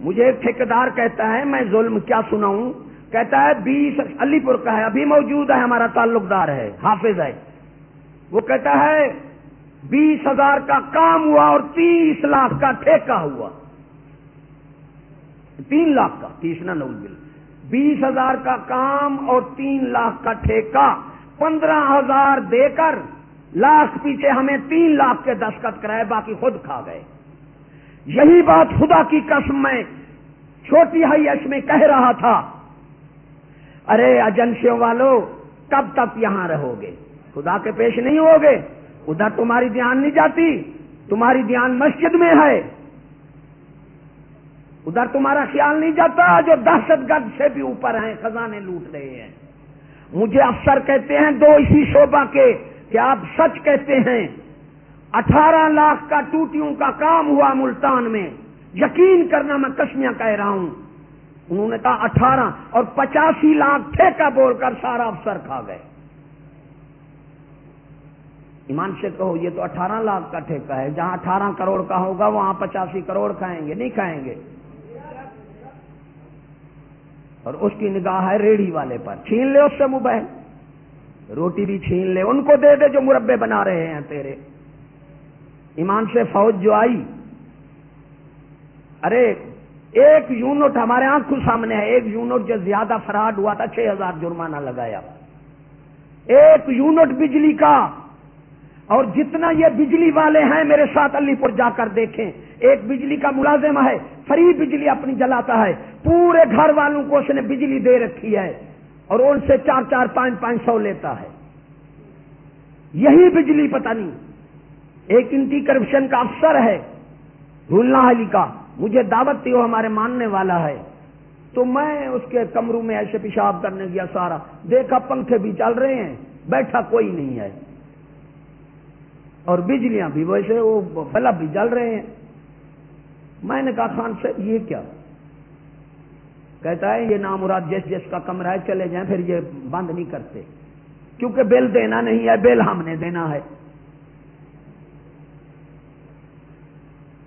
مجھے ایک ٹھیکیدار کہتا ہے، میں ظلم کیا سناؤں؟ کہتا ہے، بیس علی پور کا ہے، ابھی موجود ہے، ہمارا تعلق دار ہے، حافظ ہے۔ وہ کہتا ہے، بیس ہزار کا کام ہوا اور تیس لاکھ کا ٹھیکہ ہوا۔ تین لاکھ کا، تیس نہ نول بل بیس ہزار کا کام اور تین لاکھ کا ٹھیکہ، پندرہ ہزار دے کر لاکھ پیچھے ہمیں تین لاکھ کے دستخط کرائے، باقی خود کھا گئے۔ یہی بات خدا کی قسم میں چھوٹی حیش میں کہہ رہا تھا۔ ارے ایجنسیوں والو، کب تک یہاں رہو گے؟ خدا کے پیش نہیں ہوگے۔ ادھر تمہاری دھیان نہیں جاتی، تمہاری دھیان مسجد میں ہے۔ ادھر تمہارا خیال نہیں جاتا جو دہشت گرد سے بھی اوپر ہیں، خزانے لوٹ رہے ہیں۔ مجھے افسر کہتے ہیں، دو اسی شعبہ کے کہ آپ سچ کہتے ہیں، اٹھارہ لاکھ کا ٹوٹیوں کا کام ہوا ملتان میں۔ یقین کرنا میں کشمیاں کہہ رہا ہوں۔ انہوں نے کہا اٹھارہ اور پچاسی لاکھ ٹھیکہ بول کر سارا افسر کھا گئے۔ ایمان سے کہو، یہ تو اٹھارہ لاکھ کا ٹھیکہ ہے۔ جہاں اٹھارہ کروڑ کا ہوگا، وہاں پچاسی کروڑ کھائیں گے، نہیں کھائیں گے۔ اور اس کی نگاہ ہے ریڑھی والے پر۔ چھین لے اس سے موبائل۔ روٹی بھی چھین لے۔ ان کو دے دے جو مربے بنا رہے ہیں تیرے۔ ایمان سے فوج جو آئی۔ ارے، ایک یونٹ ہمارے آنکھوں سامنے ہے۔ ایک یونٹ جو زیادہ فراڈ ہوا تھا، چھ ہزار جرمانہ لگایا۔ ایک یونٹ بجلی کا۔ اور جتنا یہ بجلی والے ہیں میرے ساتھ علی پور جا کر دیکھیں، ایک بجلی کا ملازم ہے، فری بجلی اپنی جلاتا ہے۔ پورے گھر والوں کو اس نے بجلی دے رکھی ہے اور ان سے چار چار پانچ پانچ سو لیتا ہے۔ یہی بجلی پتہ نہیں، ایک انٹی کرپشن کا افسر ہے رولنا علی کا۔ مجھے دعوت تھی وہ ہمارے ماننے والا ہے۔ تو میں اس کے کمروں میں ایسے پیشاب کرنے گیا سارا۔ دیکھا پنکھے بھی چل رہے ہیں، بیٹھا کوئی نہیں ہے۔ اور بجلیاں بھی ویسے وہ بلب بھی جل رہے ہیں۔ میں نے کہا، خان صاحب، یہ کیا؟ کہتا ہے، یہ نامراد جس جس کا کمرہ ہے، چلے جائیں، پھر یہ بند نہیں کرتے۔ کیونکہ بل دینا نہیں ہے، بل ہم نے دینا ہے۔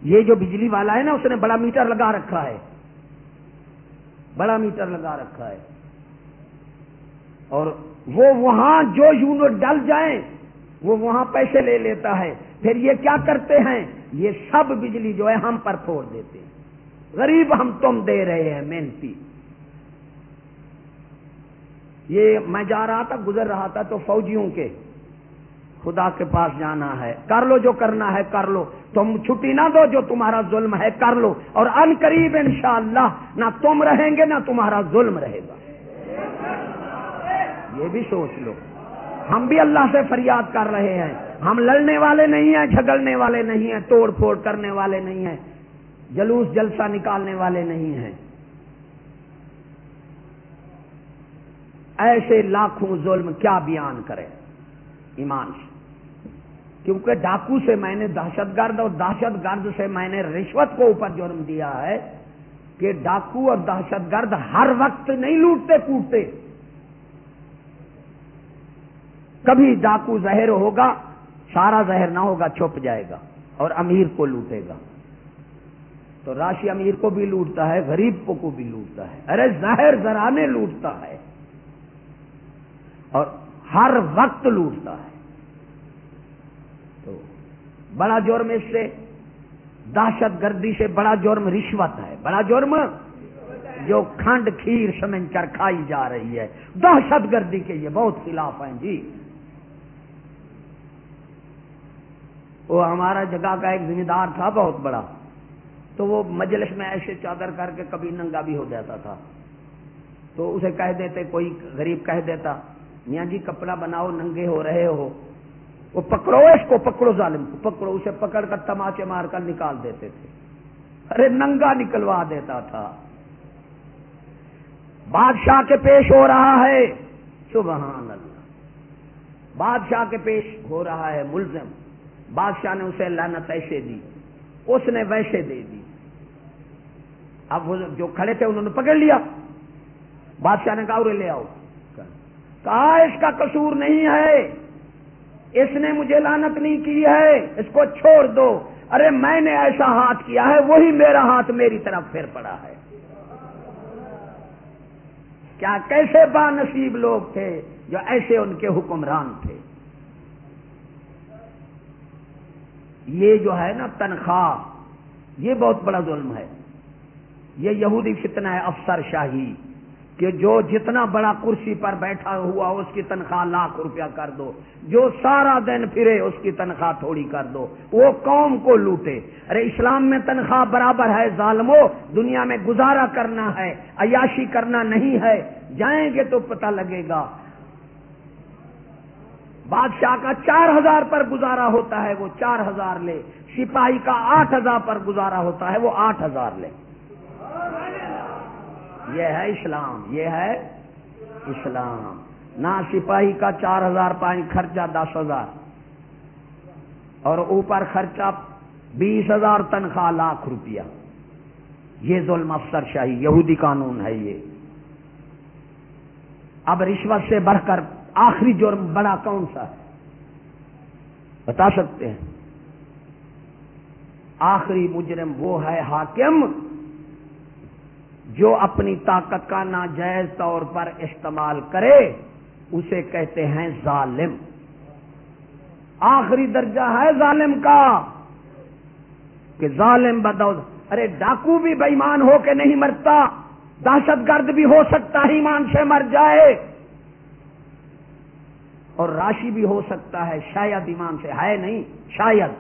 یہ جو بجلی والا ہے نا، اس نے بڑا میٹر لگا رکھا ہے۔ بڑا میٹر لگا رکھا ہے۔ اور وہ وہاں جو یونٹ ڈل جائیں وہ وہاں پیسے لے لیتا ہے۔ پھر یہ کیا کرتے ہیں؟ یہ سب بجلی جو ہے ہم پر پھوڑ دیتے ہیں۔ غریب ہم تم دے رہے ہیں، محنتی۔ یہ میں جا رہا تھا، گزر رہا تھا تو فوجیوں کے۔ خدا کے پاس جانا ہے۔ کر لو جو کرنا ہے، کر لو۔ تم چھٹی نہ دو جو تمہارا ظلم ہے، کر لو۔ اور ان قریب انشاءاللہ، نہ تم رہیں گے، نہ تمہارا ظلم رہے گا۔ یہ بھی سوچ لو۔ ہم بھی اللہ سے فریاد کر رہے ہیں۔ ہم لڑنے والے نہیں ہیں، جھگڑنے والے نہیں ہیں، توڑ پھوڑ کرنے والے نہیں ہیں، جلوس جلسہ نکالنے والے نہیں ہیں۔ ایسے لاکھوں ظلم کیا بیان کرے ایمان سے؟ کیونکہ ڈاکو سے میں نے دہشت گرد اور دہشت گرد سے میں نے رشوت کو اوپر جرم دیا ہے کہ ڈاکو اور دہشت گرد ہر وقت نہیں لوٹتے، کوٹتے۔ کبھی ڈاکو زہر ہوگا سارا زہر نہ ہوگا، چھپ جائے گا اور امیر کو لوٹے گا۔ تو راشی امیر کو بھی لوٹتا ہے، غریب کو کو بھی لوٹتا ہے۔ ارے زہر زرانے لوٹتا ہے اور ہر وقت لوٹتا ہے۔ تو بڑا جرم اس سے، دہشت گردی سے بڑا جرم رشوت ہے۔ بڑا جرم جو کھنڈ کھیر سمن کر کھائی جا رہی ہے۔ دہشت گردی کے یہ بہت خلاف ہیں جی۔ وہ ہمارا جگہ کا ایک ذمہ دار تھا بہت بڑا۔ تو وہ مجلس میں ایسے چادر کر کے کبھی ننگا بھی ہو جاتا تھا۔ تو اسے کہہ دیتے، کوئی غریب کہہ دیتا، میاں جی کپڑا بناؤ، ننگے ہو رہے ہو۔ وہ پکڑو، اس کو پکڑو، ظالم کو پکڑو۔ اسے پکڑ کر تماچے مار کر نکال دیتے تھے۔ ارے، ننگا نکلوا دیتا تھا۔ بادشاہ کے پیش ہو رہا ہے۔ سبحان اللہ۔ بادشاہ کے پیش ہو رہا ہے، ملزم۔ بادشاہ نے اسے لانت ایسے دی۔ اس نے ویسے دے دی۔ اب وہ جو کھڑے تھے انہوں نے پکڑ لیا۔ بادشاہ نے کہا لے آؤ۔ کہا، اس کا قصور نہیں ہے۔ اس نے مجھے لانت نہیں کی ہے۔ اس کو چھوڑ دو۔ ارے، میں نے ایسا ہاتھ کیا ہے، وہی میرا ہاتھ میری طرف پھر پڑا ہے۔ کیا کیسے با نصیب لوگ تھے جو ایسے ان کے حکمران تھے۔ یہ جو ہے نا تنخواہ، یہ بہت بڑا ظلم ہے۔ یہ یہودی فتنہ ہے، افسر شاہی، کہ جو جتنا بڑا کرسی پر بیٹھا ہوا اس کی تنخواہ لاکھ روپیہ کر دو، جو سارا دن پھرے اس کی تنخواہ تھوڑی کر دو۔ وہ قوم کو لوٹے۔ ارے اسلام میں تنخواہ برابر ہے، ظالمو، دنیا میں گزارا کرنا ہے، عیاشی کرنا نہیں ہے۔ جائیں گے تو پتہ لگے گا۔ بادشاہ کا چار ہزار پر گزارا ہوتا ہے، وہ چار ہزار لے۔ سپاہی کا آٹھ ہزار پر گزارا ہوتا ہے، وہ آٹھ ہزار لے۔ یہ ہے اسلام، یہ ہے اسلام۔ نہ سپاہی کا چار ہزار پانچ خرچہ دس ہزار۔ اور اوپر خرچہ بیس ہزار تنخواہ لاکھ روپیہ۔ یہ ظلم افسر شاہی، یہودی قانون ہے یہ۔ اب رشوت سے بڑھ کر آخری جرم بڑا کون سا ہے؟ بتا سکتے ہیں۔ آخری مجرم وہ ہے حاکم جو اپنی طاقت کا ناجائز طور پر استعمال کرے، اسے کہتے ہیں ظالم۔ آخری درجہ ہے ظالم کا، کہ ظالم بدو ارے، ڈاکو بھی بےمان ہو کے نہیں مرتا، دہشت گرد بھی ہو سکتا ہے ایمان سے مر جائے۔ اور راشی بھی ہو سکتا ہے، شاید ایمان سے ہے نہیں، شاید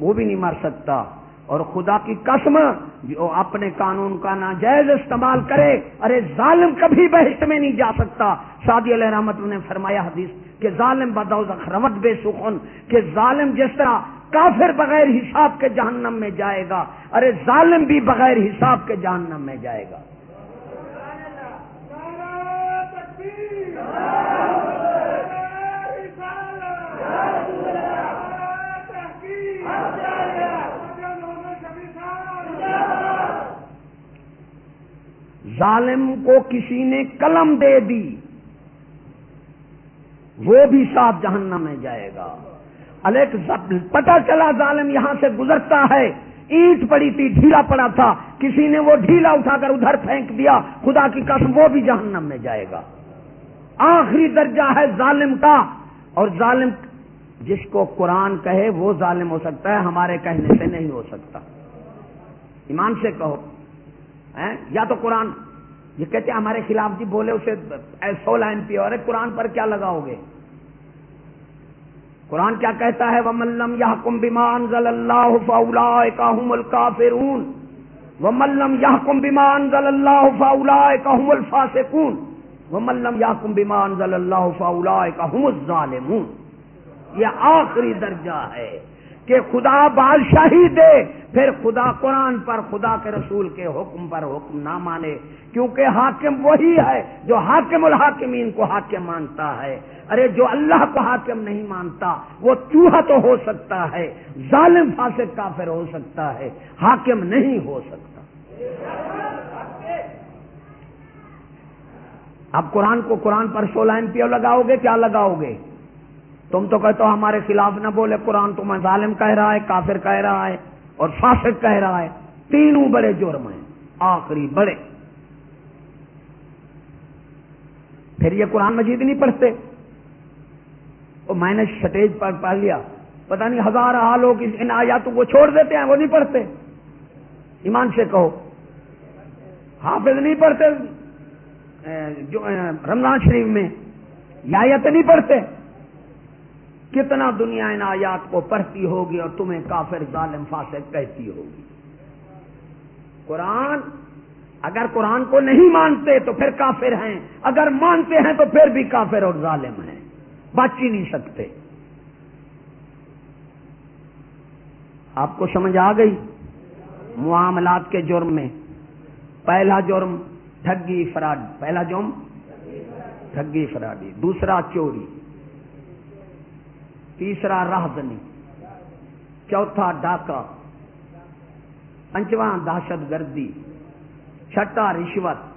وہ بھی نہیں مر سکتا۔ اور خدا کی قسم، جو اپنے قانون کا ناجائز استعمال کرے، ارے ظالم کبھی بحث میں نہیں جا سکتا۔ شادی علیہ رحمت نے فرمایا حدیث کہ ظالم بدو روت بے سخن، کہ ظالم جس طرح کافر بغیر حساب کے جہنم میں جائے گا۔ ارے ظالم بھی بغیر حساب کے جہنم میں جائے گا۔ ظالم کو کسی نے قلم دے دی، وہ بھی ساتھ جہنم میں جائے گا۔ الیک پتا چلا ظالم یہاں سے گزرتا ہے۔ اینٹ پڑی تھی، ڈھیلا پڑا تھا۔ کسی نے وہ ڈھیلا اٹھا کر ادھر پھینک دیا۔ خدا کی قسم، وہ بھی جہنم میں جائے گا۔ آخری درجہ ہے ظالم کا۔ اور ظالم جس کو قرآن کہے، وہ ظالم ہو سکتا ہے، ہمارے کہنے سے نہیں ہو سکتا۔ ایمان سے کہو یا تو قرآن۔ یہ کہتے ہیں ہمارے خلاف جی بولے اسے سو لائن پی اور قرآن پر کیا لگاؤ گے؟ قرآن کیا کہتا ہے؟ وہ ملم یا کم بیمان ضل اللہ فاؤلا کام الکافرون وہ ملم یا کم بیمان ضل اللہ فاؤلا کام الفاسقون۔ وہ ملم یا کم بیمان ضل اللہ فاؤلا کام الظالمون۔ یہ آخری درجہ ہے۔ کہ خدا بادشاہی دے، پھر خدا قرآن پر، خدا کے رسول کے حکم پر حکم نہ مانے۔ کیونکہ حاکم وہی ہے جو حاکم الحاکمین کو حاکم مانتا ہے۔ ارے، جو اللہ کو حاکم نہیں مانتا، وہ چوہا تو ہو سکتا ہے، ظالم، فاسق، کافر ہو سکتا ہے۔ حاکم نہیں ہو سکتا۔ اب قرآن کو قرآن پر سولہ ایم پی او لگاؤ گے، کیا لگاؤ گے؟ تم تو کہتے ہو ہمارے خلاف نہ بولے، قرآن تمہیں ظالم کہہ رہا ہے، کافر کہہ رہا ہے اور فاسق کہہ رہا ہے۔ تینوں بڑے جرم ہیں، آخری بڑے۔ پھر یہ قرآن مجید نہیں پڑھتے۔ وہ میں نے سٹیج پر پڑھ لیا۔ پتا نہیں ہزار لوگ ان آیاتوں کو چھوڑ دیتے ہیں، وہ نہیں پڑھتے۔ ایمان سے کہو۔ حافظ نہیں پڑھتے جو رمضان شریف میں۔ یا آیت نہیں پڑھتے۔ کتنا دنیا ان آیات کو پڑھتی ہوگی اور تمہیں کافر ظالم فاسق کہتی ہوگی۔ قرآن، اگر قرآن کو نہیں مانتے تو پھر کافر ہیں، اگر مانتے ہیں تو پھر بھی کافر اور ظالم ہیں۔ بچ ہی نہیں سکتے۔ آپ کو سمجھ آ گئی؟ معاملات کے جرم میں۔ پہلا جرم، ٹھگی، فراڈ۔ پہلا جرم، ٹھگی، فراڈی۔ دوسرا، چوری۔ تیسرا راہدنی، چوتھا ڈاکہ پنچواں دہشت گردی، چھٹا رشوت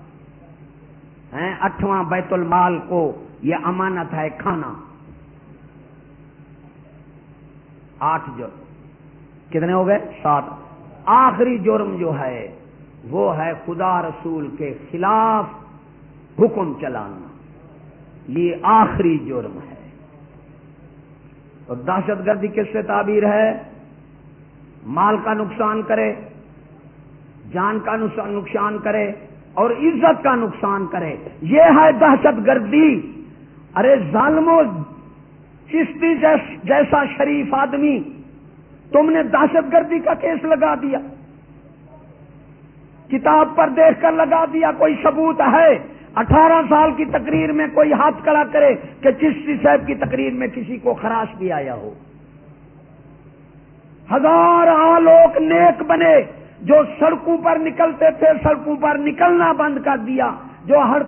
اٹھواں بیت المال کو یہ امانت ہے کھانا۔ آٹھ جرم کتنے ہو گئے؟ سات۔ آخری جرم جو ہے، وہ ہے خدا رسول کے خلاف حکم چلانا۔ یہ آخری جرم ہے۔ اور دہشت گردی کس سے تعبیر ہے؟ مال کا نقصان کرے، جان کا نقصان کرے اور عزت کا نقصان کرے۔ یہ ہے دہشت گردی۔ ارے ظالمو، چشتی جیسا شریف آدمی، تم نے دہشت گردی کا کیس لگا دیا۔ کتاب پر دیکھ کر لگا دیا، کوئی ثبوت ہے؟ اٹھارہ سال کی تقریر میں کوئی ہاتھ کڑا کرے کہ چشتی صاحب کی تقریر میں کسی کو خراش بھی آیا ہو۔ ہزار آلوک نیک بنے جو سڑکوں پر نکلتے تھے، سڑکوں پر نکلنا بند کر دیا، جو ہر